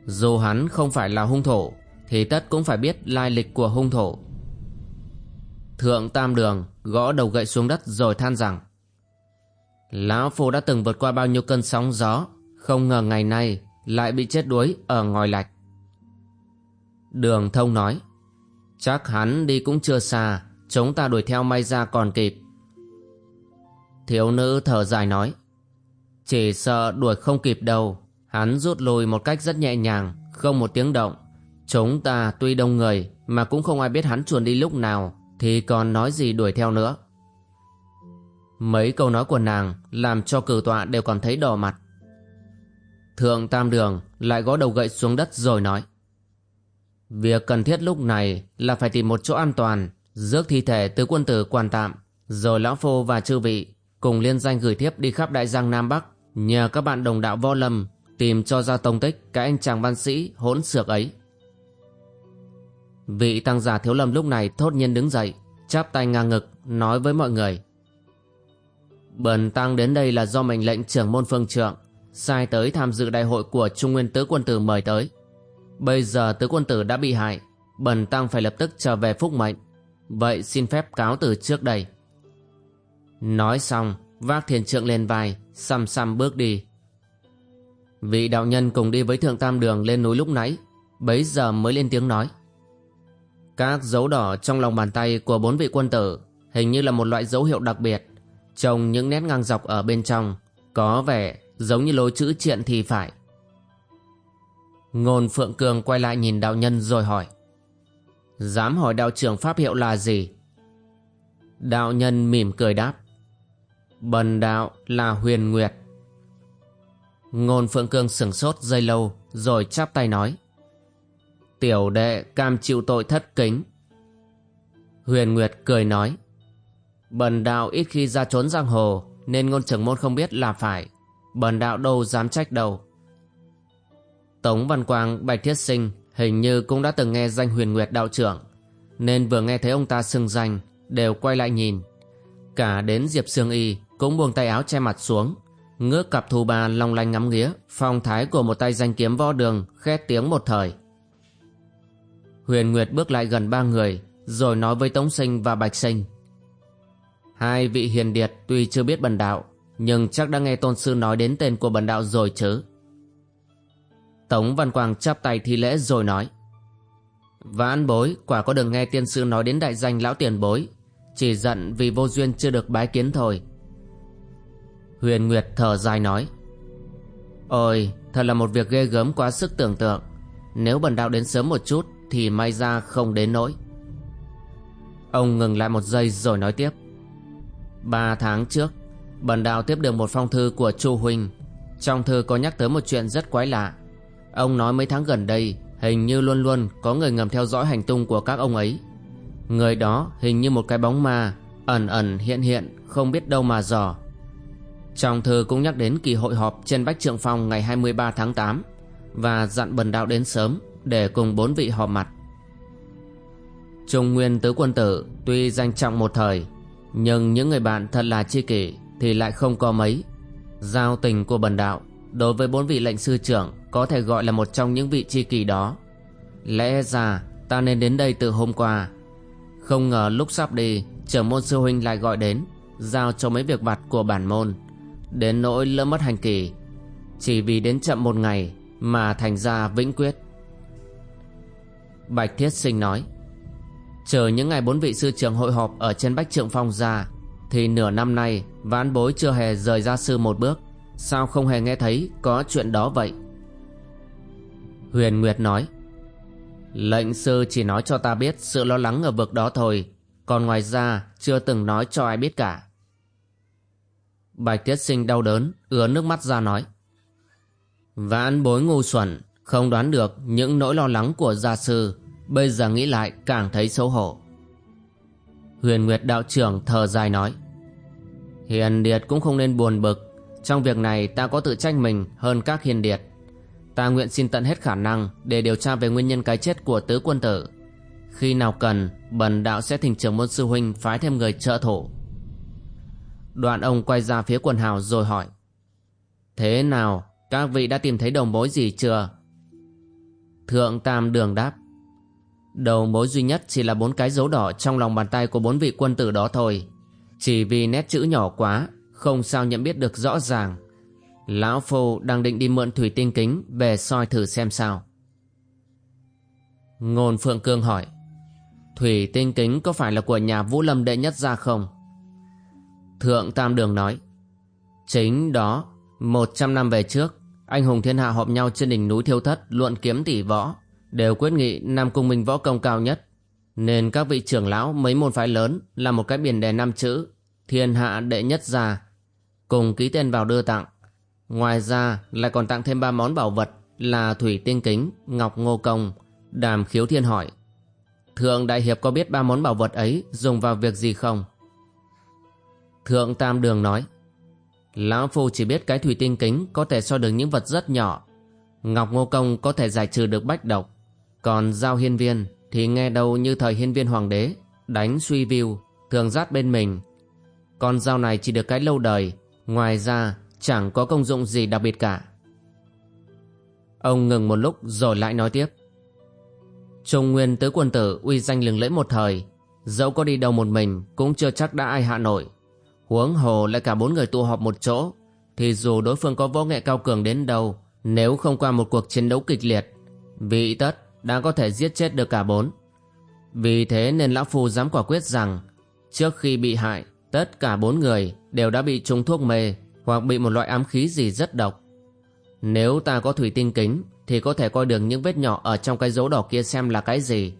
Dù hắn không phải là hung thủ, thì tất cũng phải biết lai lịch của hung thủ. Thượng Tam Đường gõ đầu gậy xuống đất rồi than rằng, Lão Phu đã từng vượt qua bao nhiêu cơn sóng gió, Không ngờ ngày nay lại bị chết đuối ở ngòi lạch Đường Thông nói, Chắc hắn đi cũng chưa xa, Chúng ta đuổi theo may ra còn kịp Thiếu nữ thở dài nói, Chỉ sợ đuổi không kịp đâu, Hắn rút lui một cách rất nhẹ nhàng, Không một tiếng động Chúng ta tuy đông người mà cũng không ai biết hắn chuồn đi lúc nào, thì còn nói gì đuổi theo nữa. Mấy câu nói của nàng làm cho cử tọa đều còn thấy đỏ mặt. Thượng Tam Đường lại gõ đầu gậy xuống đất rồi nói. Việc cần thiết lúc này là phải tìm một chỗ an toàn, rước thi thể tứ quân tử quan tạm, rồi lão phu và chư vị cùng liên danh gửi thiếp đi khắp đại giang Nam Bắc, nhờ các bạn đồng đạo võ lâm tìm cho ra tông tích cái anh chàng văn sĩ hỗn xược ấy. Vị tăng giả thiếu lâm lúc này thốt nhiên đứng dậy, chắp tay ngang ngực, nói với mọi người. Bần tăng đến đây là do mệnh lệnh trưởng môn phương trượng, sai tới tham dự đại hội của Trung Nguyên Tứ Quân Tử mời tới. Bây giờ Tứ Quân Tử đã bị hại, bần tăng phải lập tức trở về phúc mệnh. Vậy xin phép cáo từ trước đây. Nói xong, vác thiền trượng lên vai, xăm xăm bước đi. Vị đạo nhân cùng đi với Thượng Tam Đường lên núi lúc nãy, bấy giờ mới lên tiếng nói. Các dấu đỏ trong lòng bàn tay của bốn vị quân tử hình như là một loại dấu hiệu đặc biệt. Trông những nét ngang dọc ở bên trong có vẻ giống như lối chữ triện thì phải. Ngôn Phượng Cường quay lại nhìn đạo nhân rồi hỏi. Dám hỏi đạo trưởng pháp hiệu là gì? Đạo nhân mỉm cười đáp. Bần đạo là huyền nguyệt. Ngôn Phượng Cương sửng sốt dây lâu rồi chắp tay nói. Tiểu đệ cam chịu tội thất kính. Huyền Nguyệt cười nói. Bần đạo ít khi ra trốn giang hồ nên ngôn trưởng môn không biết là phải. Bần đạo đâu dám trách đâu. Tống Văn Quang, Bạch Thiết Sinh hình như cũng đã từng nghe danh Huyền Nguyệt đạo trưởng, nên vừa nghe thấy ông ta xưng danh đều quay lại nhìn. Cả đến Diệp Sương Y cũng buông tay áo che mặt xuống, ngước cặp thù bà long lanh ngắm nghía, phong thái của một tay danh kiếm võ đường khét tiếng một thời. Huyền Nguyệt bước lại gần ba người, Rồi nói với Tống Sinh và Bạch Sinh. Hai vị hiền điệt tuy chưa biết bần đạo, Nhưng chắc đã nghe tôn sư nói đến tên của bần đạo rồi chứ. Tống Văn Quang chắp tay thi lễ rồi nói, Vãn bối, quả có được nghe tiên sư nói đến đại danh lão tiền bối, Chỉ giận vì vô duyên chưa được bái kiến thôi. Huyền Nguyệt thở dài nói, Ôi, thật là một việc ghê gớm quá sức tưởng tượng. Nếu bần đạo đến sớm một chút Thì may ra không đến nỗi. Ông ngừng lại một giây rồi nói tiếp, Ba tháng trước, Bần đạo tiếp được một phong thư của Chu Huynh Trong thư có nhắc tới một chuyện rất quái lạ. Ông nói mấy tháng gần đây, Hình như luôn luôn có người ngầm theo dõi hành tung của các ông ấy. Người đó hình như một cái bóng ma, Ẩn ẩn hiện hiện, Không biết đâu mà dò. Trong thư cũng nhắc đến kỳ hội họp Trên Bách Trượng Phong ngày 23 tháng 8 Và dặn bần đạo đến sớm Để cùng bốn vị họp mặt. Trung Nguyên Tứ Quân Tử Tuy danh trọng một thời, Nhưng những người bạn thật là chi kỷ Thì lại không có mấy. Giao tình của bần đạo Đối với bốn vị lệnh sư trưởng có thể gọi là một trong những vị tri kỷ đó. Lẽ ra, ta nên đến đây từ hôm qua. Không ngờ lúc sắp đi, Trưởng môn sư huynh lại gọi đến, Giao cho mấy việc vặt của bản môn. Đến nỗi lỡ mất hành kỳ, Chỉ vì đến chậm một ngày Mà thành ra vĩnh quyết. Bạch Thiết Sinh nói, Chờ những ngày bốn vị sư trưởng hội họp Ở trên Bách Trượng Phong ra, Thì nửa năm nay Vãn bối chưa hề rời ra sư một bước. Sao không hề nghe thấy có chuyện đó vậy? Huyền Nguyệt nói. Lệnh sư chỉ nói cho ta biết sự lo lắng ở vực đó thôi, Còn ngoài ra chưa từng nói cho ai biết cả. Bạch Tiết Sinh đau đớn, ứa nước mắt ra nói. Vãn bối ngu xuẩn, Không đoán được những nỗi lo lắng của gia sư, Bây giờ nghĩ lại càng thấy xấu hổ. Huyền Nguyệt đạo trưởng thở dài nói. Hiền Điệt cũng không nên buồn bực, Trong việc này ta có tự trách mình hơn các hiền điệt. Ta nguyện xin tận hết khả năng để điều tra về nguyên nhân cái chết của tứ quân tử. Khi nào cần, bần đạo sẽ thỉnh trưởng môn sư huynh phái thêm người trợ thủ. Đoạn ông quay ra phía quần hào rồi hỏi. Thế nào, các vị đã tìm thấy đầu mối gì chưa? Thượng Tam Đường đáp. Đầu mối duy nhất chỉ là bốn cái dấu đỏ trong lòng bàn tay của bốn vị quân tử đó thôi. Chỉ vì nét chữ nhỏ quá, không sao nhận biết được rõ ràng. Lão Phu đang định đi mượn thủy tinh kính về soi thử xem sao. Ngôn Phượng Cương hỏi Thủy tinh kính có phải là của nhà Vũ Lâm đệ nhất ra không? Thượng Tam Đường nói Chính đó, một trăm năm về trước, anh hùng thiên hạ họp nhau trên đỉnh núi Thiêu Thất luận kiếm tỷ võ, đều quyết nghị Nam Cung Minh võ công cao nhất. Nên các vị trưởng lão mấy môn phái lớn là một cái biển đề năm chữ Thiên hạ đệ nhất gia cùng ký tên vào đưa tặng Ngoài ra lại còn tặng thêm ba món bảo vật là thủy tinh kính, ngọc ngô công, đàm khiếu thiên hỏi. Thượng Đại Hiệp có biết ba món bảo vật ấy dùng vào việc gì không? Thượng Tam Đường nói Lão Phu chỉ biết cái thủy tinh kính có thể so được những vật rất nhỏ. Ngọc Ngô Công có thể giải trừ được bách độc. Còn Giao Hiên Viên thì nghe đâu như thời Hiên Viên Hoàng đế, đánh suy view, thường rát bên mình. Con dao này chỉ được cái lâu đời, ngoài ra chẳng có công dụng gì đặc biệt cả. Ông ngừng một lúc rồi lại nói tiếp. Trung Nguyên tứ quân tử uy danh lừng lẫy một thời, dẫu có đi đâu một mình cũng chưa chắc đã ai hạ nổi. Huống hồ lại cả bốn người tụ họp một chỗ, thì dù đối phương có võ nghệ cao cường đến đâu, nếu không qua một cuộc chiến đấu kịch liệt, vị tất đã có thể giết chết được cả bốn. Vì thế nên Lão Phu dám quả quyết rằng, trước khi bị hại, tất cả bốn người đều đã bị trúng thuốc mê hoặc bị một loại ám khí gì rất độc. Nếu ta có thủy tinh kính thì có thể coi được những vết nhỏ ở trong cái dấu đỏ kia xem là cái gì.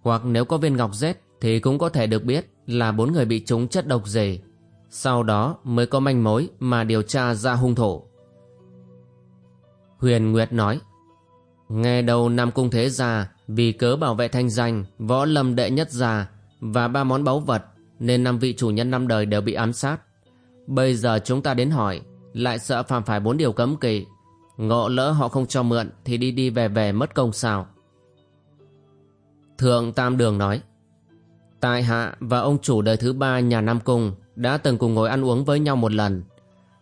Hoặc nếu có viên ngọc rết thì cũng có thể được biết là bốn người bị trúng chất độc gì. Sau đó mới có manh mối mà điều tra ra hung thủ. Huyền Nguyệt nói Nghe đầu Nam Cung Thế Gia vì cớ bảo vệ thanh danh, võ lâm đệ nhất gia và ba món báu vật nên năm vị chủ nhân năm đời đều bị ám sát. Bây giờ chúng ta đến hỏi, Lại sợ phạm phải bốn điều cấm kỵ. Ngộ lỡ họ không cho mượn Thì đi đi về về mất công sao? Thượng Tam Đường nói, Tại hạ và ông chủ đời thứ ba nhà Nam Cung Đã từng cùng ngồi ăn uống với nhau một lần.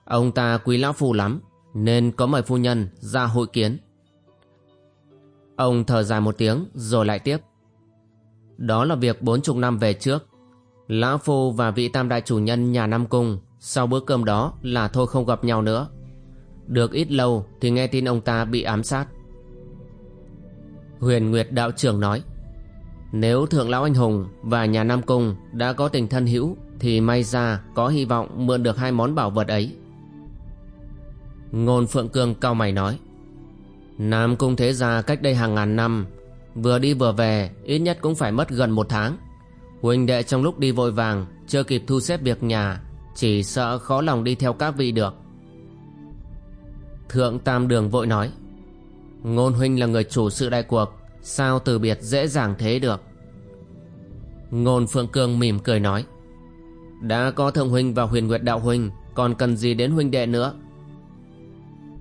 Ông ta quý lão phu lắm, Nên có mời phu nhân ra hội kiến. Ông thở dài một tiếng rồi lại tiếp. Đó là việc bốn chục năm về trước. Lão Phu và vị tam đại chủ nhân nhà Nam Cung sau bữa cơm đó là thôi không gặp nhau nữa. Được ít lâu thì nghe tin ông ta bị ám sát. Huyền Nguyệt đạo trưởng nói, Nếu thượng lão anh hùng và nhà Nam Cung đã có tình thân hữu, thì may ra có hy vọng mượn được hai món bảo vật ấy. Ngôn Phượng Cương cao mày nói, Nam Cung Thế Gia cách đây hàng ngàn năm, Vừa đi vừa về, ít nhất cũng phải mất gần một tháng. Huỳnh đệ trong lúc đi vội vàng, Chưa kịp thu xếp việc nhà chỉ sợ khó lòng đi theo các vị được. Thượng Tam Đường vội nói, Ngôn huynh là người chủ sự đại cuộc, Sao từ biệt dễ dàng thế được? Ngôn Phượng Cương mỉm cười nói, Đã có Thượng Huynh và Huyền Nguyệt Đạo Huynh, Còn cần gì đến huynh đệ nữa?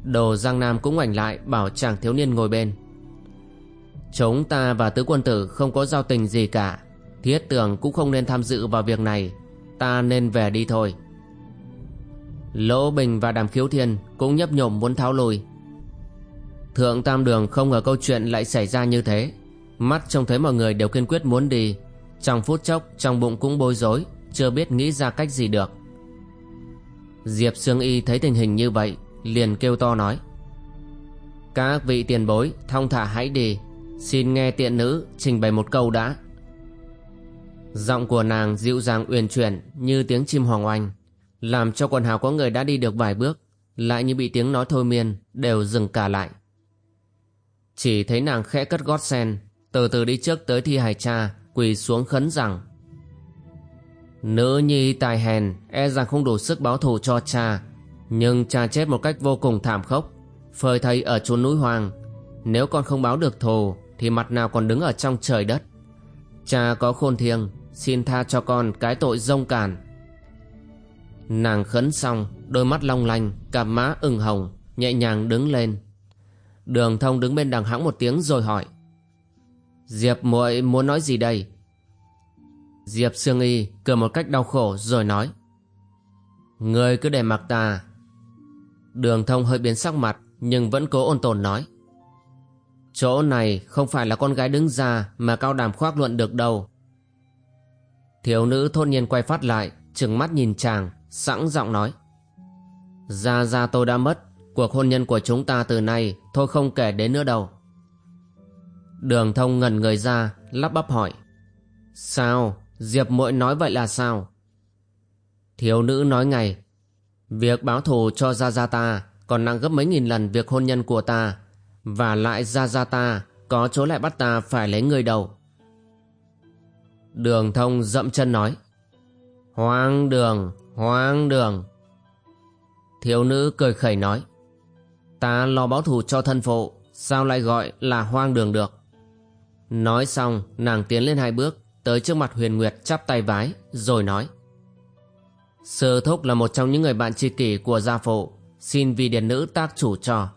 Đồ Giang Nam cũng ngoảnh lại, Bảo chàng thiếu niên ngồi bên. Chúng ta và tứ quân tử Không có giao tình gì cả, Thiết tưởng cũng không nên tham dự vào việc này. Ta nên về đi thôi. Lỗ Bình và Đàm Khiếu Thiên Cũng nhấp nhổm muốn tháo lùi. Thượng Tam Đường không ngờ câu chuyện lại xảy ra như thế. Mắt trông thấy mọi người đều kiên quyết muốn đi. Trong phút chốc, trong bụng cũng bối rối, Chưa biết nghĩ ra cách gì được. Diệp Sương Y thấy tình hình như vậy, Liền kêu to nói. Các vị tiền bối, Thong thả hãy đi. Xin nghe tiện nữ trình bày một câu đã. Giọng của nàng dịu dàng uyển chuyển Như tiếng chim hoàng oanh, Làm cho quần hào có người đã đi được vài bước Lại như bị tiếng nói thôi miên Đều dừng cả lại. Chỉ thấy nàng khẽ cất gót sen, Từ từ đi trước tới thi hài cha, Quỳ xuống khấn rằng, Nữ nhi tài hèn E rằng không đủ sức báo thù cho cha, Nhưng cha chết một cách vô cùng thảm khốc, Phơi thây ở chốn núi hoang. Nếu con không báo được thù, Thì mặt nào còn đứng ở trong trời đất? Cha có khôn thiêng Xin tha cho con cái tội dông càn. Nàng khấn xong, Đôi mắt long lanh, Cặp má ửng hồng, Nhẹ nhàng đứng lên. Đường thông đứng bên đằng hãng một tiếng rồi hỏi, Diệp muội muốn nói gì đây? Diệp Sương Y cười một cách đau khổ rồi nói, Ngươi cứ để mặc ta. Đường thông hơi biến sắc mặt, Nhưng vẫn cố ôn tồn nói, Chỗ này không phải là con gái đứng ra Mà cao đàm khoác luận được đâu. Thiếu nữ thôn nhiên quay phát lại, Trừng mắt nhìn chàng, Sẵn giọng nói. Ra ra tôi đã mất, Cuộc hôn nhân của chúng ta từ nay Thôi không kể đến nữa đâu. Đường thông ngần người ra, Lắp bắp hỏi. Sao? Diệp muội nói vậy là sao? Thiếu nữ nói ngay. Việc báo thù cho Gia Gia ta Còn nặng gấp mấy nghìn lần việc hôn nhân của ta, Và lại Gia Gia ta Có chỗ lại bắt ta phải lấy người đầu. Đường thông dậm chân nói. Hoang đường Hoang đường. Thiếu nữ cười khẩy nói. Ta lo báo thù cho thân phụ, Sao lại gọi là hoang đường được? Nói xong, nàng tiến lên hai bước, Tới trước mặt huyền nguyệt chắp tay vái, Rồi nói. Sư thúc là một trong những người bạn tri kỷ của gia phụ, Xin vì điền nữ tác chủ cho.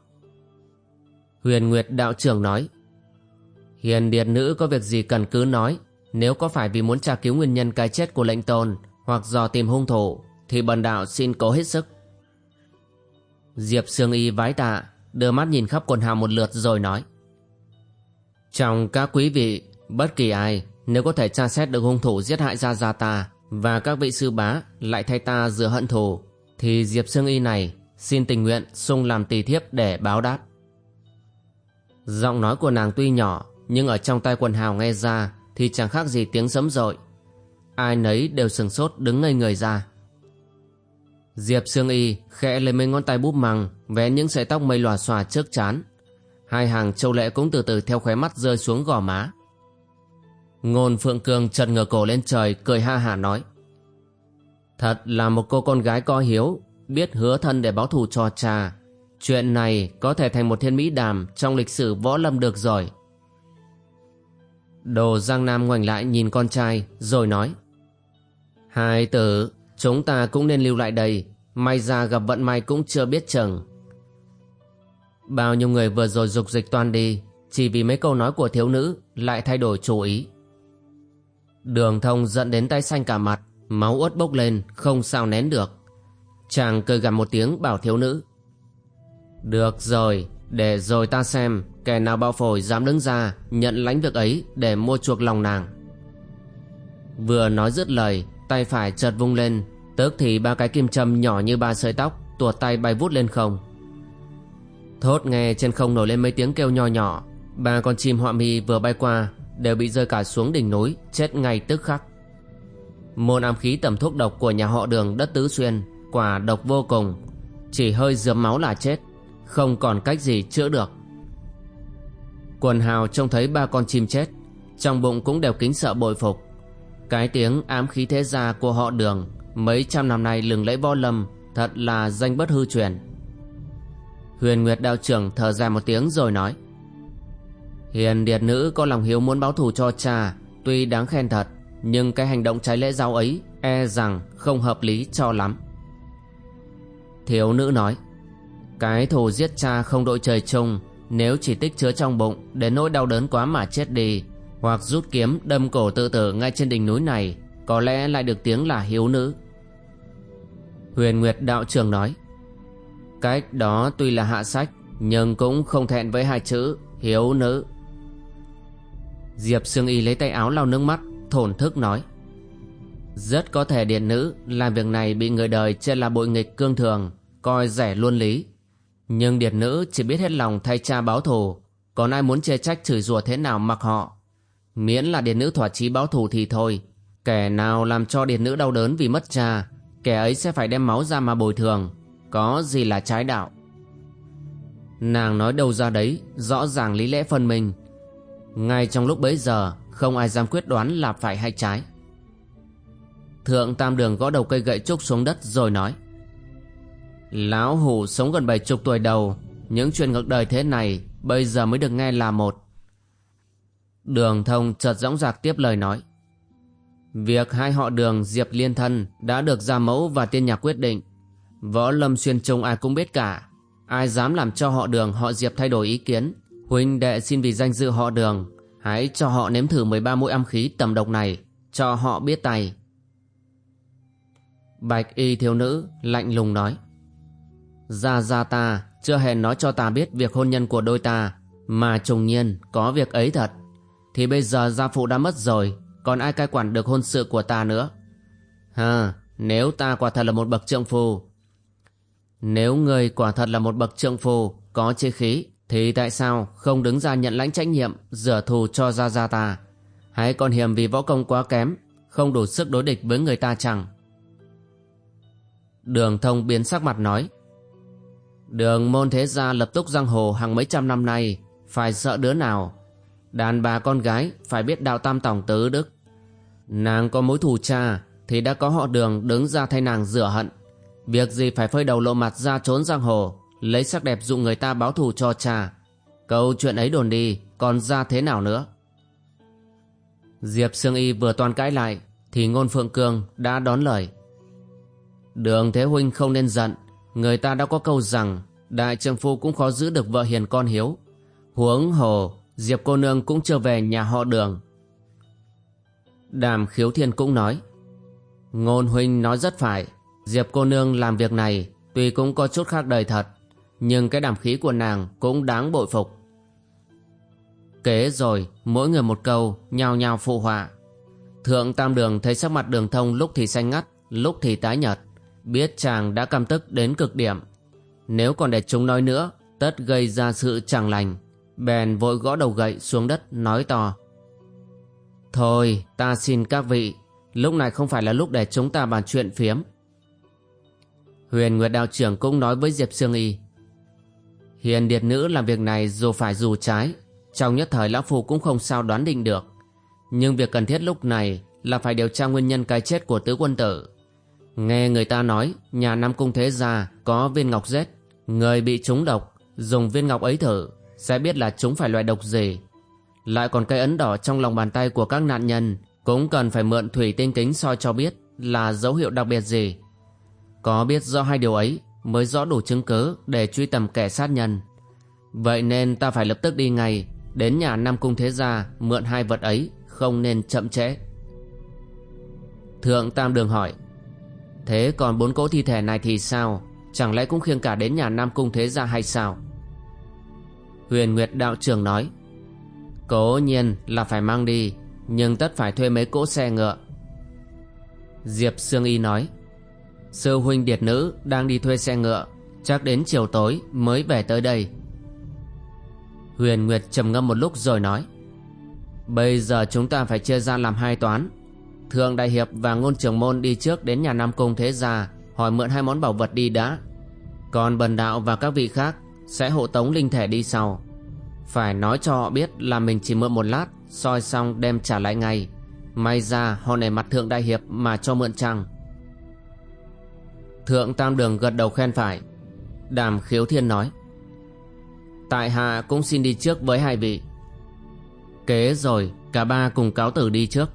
Huyền Nguyệt đạo trưởng nói. Hiền điền nữ có việc gì cần cứ nói nếu có phải vì muốn tra cứu nguyên nhân cái chết của lệnh tôn Hoặc dò tìm hung thủ, Thì bần đạo xin cố hết sức. Diệp Sương Y vái tạ, Đưa mắt nhìn khắp quần hào một lượt rồi nói. Trong các quý vị, Bất kỳ ai, Nếu có thể tra xét được hung thủ giết hại Gia Gia ta Và các vị sư bá Lại thay ta rửa hận thù, Thì Diệp Sương Y này Xin tình nguyện sung làm tỳ thiếp để báo đáp. Giọng nói của nàng tuy nhỏ, Nhưng ở trong tay quần hào nghe ra thì chẳng khác gì tiếng sấm rội Ai nấy đều sừng sốt đứng ngây người ra Diệp Sương Y khẽ lấy mấy ngón tay búp măng vẽ những sợi tóc mây lòa xòa trước chán. Hai hàng châu lệ cũng từ từ theo khóe mắt rơi xuống gò má. Ngôn Phượng Cương chật ngửa cổ lên trời cười ha hả nói. Thật là một cô con gái co hiếu, biết hứa thân để báo thù cho cha. Chuyện này có thể thành một thiên mỹ đàm trong lịch sử võ lâm được rồi. Đồ Giang Nam ngoảnh lại nhìn con trai rồi nói. Hai tử, Chúng ta cũng nên lưu lại đây. May ra gặp vận may cũng chưa biết chừng. Bao nhiêu người vừa rồi dục dịch toàn đi Chỉ vì mấy câu nói của thiếu nữ Lại thay đổi chủ ý. Đường thông giận đến tay xanh cả mặt Máu uất bốc lên Không sao nén được. Chàng cười gằn một tiếng bảo thiếu nữ. Được rồi Để rồi ta xem. Kẻ nào bao phổi dám đứng ra, Nhận lãnh việc ấy để mua chuộc lòng nàng. Vừa nói dứt lời, Tay phải chợt vung lên Tức thì ba cái kim châm nhỏ như ba sợi tóc, Tuột tay bay vút lên không. Thốt nghe trên không nổi lên mấy tiếng kêu nho nhỏ, Ba con chim họa mi vừa bay qua, đều bị rơi cả xuống đỉnh núi, chết ngay tức khắc. Môn ám khí tầm thuốc độc của nhà họ đường đất tứ xuyên, quả độc vô cùng, chỉ hơi dướm máu là chết, không còn cách gì chữa được quần hào trông thấy ba con chim chết, trong bụng cũng đều kính sợ bội phục. Cái tiếng ám khí thế gia của họ đường mấy trăm năm nay lừng lẫy võ lâm thật là danh bất hư truyền. Huyền nguyệt đạo trưởng thở dài một tiếng rồi nói, hiền điệt nữ có lòng hiếu muốn báo thù cho cha, tuy đáng khen thật, nhưng cái hành động trái lễ giáo ấy e rằng không hợp lý cho lắm. Thiếu nữ nói, cái thù giết cha không đội trời chung nếu chỉ tích chứa trong bụng đến nỗi đau đớn quá mà chết đi, hoặc rút kiếm đâm cổ tự tử ngay trên đỉnh núi này, có lẽ lại được tiếng là hiếu nữ. Huyền nguyệt đạo trường nói, cách đó tuy là hạ sách, nhưng cũng không thẹn với hai chữ hiếu nữ. Diệp sương y lấy tay áo lau nước mắt, thổn thức nói, rất có thể điện nữ, làm việc này bị người đời trên là bội nghịch cương thường, coi rẻ luôn lý nhưng điệt nữ chỉ biết hết lòng thay cha báo thù. Còn ai muốn chê trách, chửi rủa thế nào mặc họ? Miễn là điệt nữ thỏa chí báo thù thì thôi. Kẻ nào làm cho điệt nữ đau đớn vì mất cha, kẻ ấy sẽ phải đem máu ra mà bồi thường. Có gì là trái đạo? Nàng nói đâu ra đấy, rõ ràng lý lẽ phân minh. Ngay trong lúc bấy giờ, không ai dám quyết đoán là phải hay trái. Thượng tam đường gõ đầu cây gậy trúc xuống đất rồi nói. Lão hủ sống gần bảy chục tuổi đầu. Những chuyện ngược đời thế này Bây giờ mới được nghe là một. Đường thông chợt dõng dạc tiếp lời nói. Việc hai họ đường Diệp Liên Thân Đã được ra mẫu và tiên nhạc quyết định. Võ lâm xuyên trung ai cũng biết cả. Ai dám làm cho họ đường họ Diệp thay đổi ý kiến? Huynh đệ xin vì danh dự họ đường, Hãy cho họ nếm thử 13 mũi âm khí tầm độc này, Cho họ biết tay. Bạch y thiếu nữ lạnh lùng nói. Gia Gia ta, chưa hề nói cho ta biết việc hôn nhân của đôi ta, Mà trùng nhiên có việc ấy thật. Thì bây giờ gia phụ đã mất rồi, Còn ai cai quản được hôn sự của ta nữa? Hờ Nếu ta quả thật là một bậc trượng phu, Nếu người quả thật là một bậc trượng phu Có chế khí, Thì tại sao không đứng ra nhận lãnh trách nhiệm, Rửa thù cho Gia Gia ta? Hay còn hiểm vì võ công quá kém, Không đủ sức đối địch với người ta chẳng Đường thông biến sắc mặt nói Đường môn thế gia lập tức giang hồ hàng mấy trăm năm nay, Phải sợ đứa nào? Đàn bà con gái phải biết đạo tam tổng tứ đức. Nàng có mối thù cha Thì đã có họ đường đứng ra thay nàng rửa hận. Việc gì phải phơi đầu lộ mặt ra trốn giang hồ, Lấy sắc đẹp dụ người ta báo thù cho cha? Câu chuyện ấy đồn đi, Còn ra thế nào nữa? Diệp Sương Y vừa toàn cãi lại Thì ngôn Phượng Cương đã đón lời. Đường Thế Huynh không nên giận Người ta đã có câu rằng, Đại trượng phu cũng khó giữ được vợ hiền con hiếu. Huống hồ, Diệp cô nương cũng chưa về nhà họ đường. Đàm khiếu thiên cũng nói, Ngôn huynh nói rất phải, Diệp cô nương làm việc này Tuy cũng có chút khác đời thật, Nhưng cái đàm khí của nàng cũng đáng bội phục. Kế rồi, Mỗi người một câu nhào nhào phụ họa. Thượng tam đường thấy sắc mặt đường thông lúc thì xanh ngắt, Lúc thì tái nhợt. Biết chàng đã căm tức đến cực điểm. Nếu còn để chúng nói nữa, Tất gây ra sự chẳng lành. Bèn vội gõ đầu gậy xuống đất, nói to. Thôi, ta xin các vị, Lúc này không phải là lúc để chúng ta bàn chuyện phiếm. Huyền Nguyệt Đạo trưởng cũng nói với Diệp Sương Y. Hiền Điệt Nữ làm việc này dù phải dù trái, Trong nhất thời Lão Phu cũng không sao đoán định được. Nhưng việc cần thiết lúc này Là phải điều tra nguyên nhân cái chết của tứ quân tử. Nghe người ta nói, nhà Nam Cung Thế Gia có viên ngọc rết. Người bị trúng độc, Dùng viên ngọc ấy thử, Sẽ biết là chúng phải loại độc gì. Lại còn cây ấn đỏ trong lòng bàn tay của các nạn nhân, Cũng cần phải mượn thủy tinh kính soi cho biết Là dấu hiệu đặc biệt gì. Có biết do hai điều ấy, Mới rõ đủ chứng cứ để truy tầm kẻ sát nhân. Vậy nên ta phải lập tức đi ngay, Đến nhà Nam Cung Thế Gia Mượn hai vật ấy, Không nên chậm trễ. Thượng Tam Đường hỏi Thế còn bốn cỗ thi thể này thì sao? Chẳng lẽ cũng khiêng cả đến nhà Nam Cung Thế Gia hay sao? Huyền Nguyệt đạo trưởng nói, Cố nhiên là phải mang đi, Nhưng tất phải thuê mấy cỗ xe ngựa. Diệp Sương Y nói, Sư huynh điệt nữ đang đi thuê xe ngựa, Chắc đến chiều tối mới về tới đây. Huyền Nguyệt trầm ngâm một lúc rồi nói, Bây giờ chúng ta phải chia ra làm hai toán Thượng Đại Hiệp và Ngôn Trường Môn đi trước đến nhà Nam Cung Thế Gia, Hỏi mượn hai món bảo vật đi đã. Còn Bần Đạo và các vị khác Sẽ hộ tống linh thể đi sau. Phải nói cho họ biết là mình chỉ mượn một lát, soi xong đem trả lại ngay. May ra họ nể mặt Thượng Đại Hiệp mà cho mượn chăng? Thượng Tam Đường gật đầu khen phải. Đàm khiếu thiên nói, Tại hạ cũng xin đi trước với hai vị. Kế rồi, Cả ba cùng cáo tử đi trước.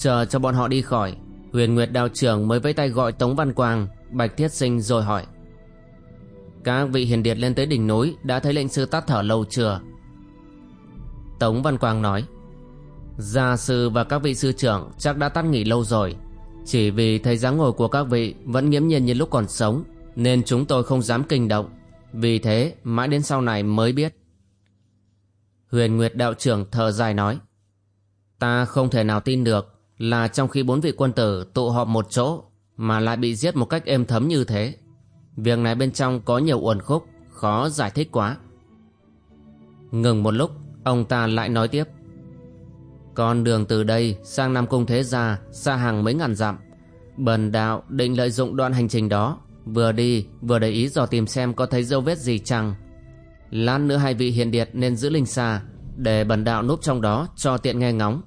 Chờ cho bọn họ đi khỏi. Huyền Nguyệt đạo trưởng mới vẫy tay gọi Tống Văn Quang, Bạch Thiết Sinh rồi hỏi. Các vị hiền điệt lên tới đỉnh núi, Đã thấy lệnh sư tắt thở lâu chưa? Tống Văn Quang nói. Gia sư và các vị sư trưởng chắc đã tắt nghỉ lâu rồi. Chỉ vì thấy dáng ngồi của các vị Vẫn nghiễm nhiên như lúc còn sống, Nên chúng tôi không dám kinh động. Vì thế, mãi đến sau này mới biết. Huyền Nguyệt đạo trưởng thở dài nói. Ta không thể nào tin được. Là trong khi bốn vị quân tử tụ họp một chỗ Mà lại bị giết một cách êm thấm như thế. Việc này bên trong có nhiều uẩn khúc, Khó giải thích quá. Ngừng một lúc, Ông ta lại nói tiếp. Con đường từ đây sang Nam Cung Thế Gia Xa hàng mấy ngàn dặm. Bần đạo định lợi dụng đoạn hành trình đó, Vừa đi vừa để ý dò tìm xem có thấy dấu vết gì chăng. Lát nữa hai vị hiền điệt nên giữ linh xa Để bần đạo núp trong đó cho tiện nghe ngóng.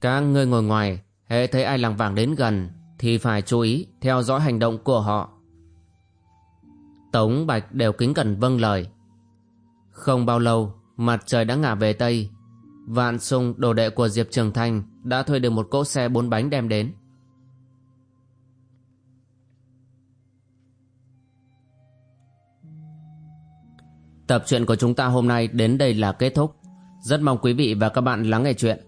Các ngươi ngồi ngoài hệ thấy ai lằng vàng đến gần, Thì phải chú ý theo dõi hành động của họ Tống Bạch đều kính cẩn vâng lời Không bao lâu, Mặt trời đã ngả về Tây Vạn sung đồ đệ của Diệp Trường Thanh Đã thuê được một cỗ xe bốn bánh đem đến Tập truyện của chúng ta hôm nay đến đây là kết thúc. Rất mong quý vị và các bạn lắng nghe chuyện.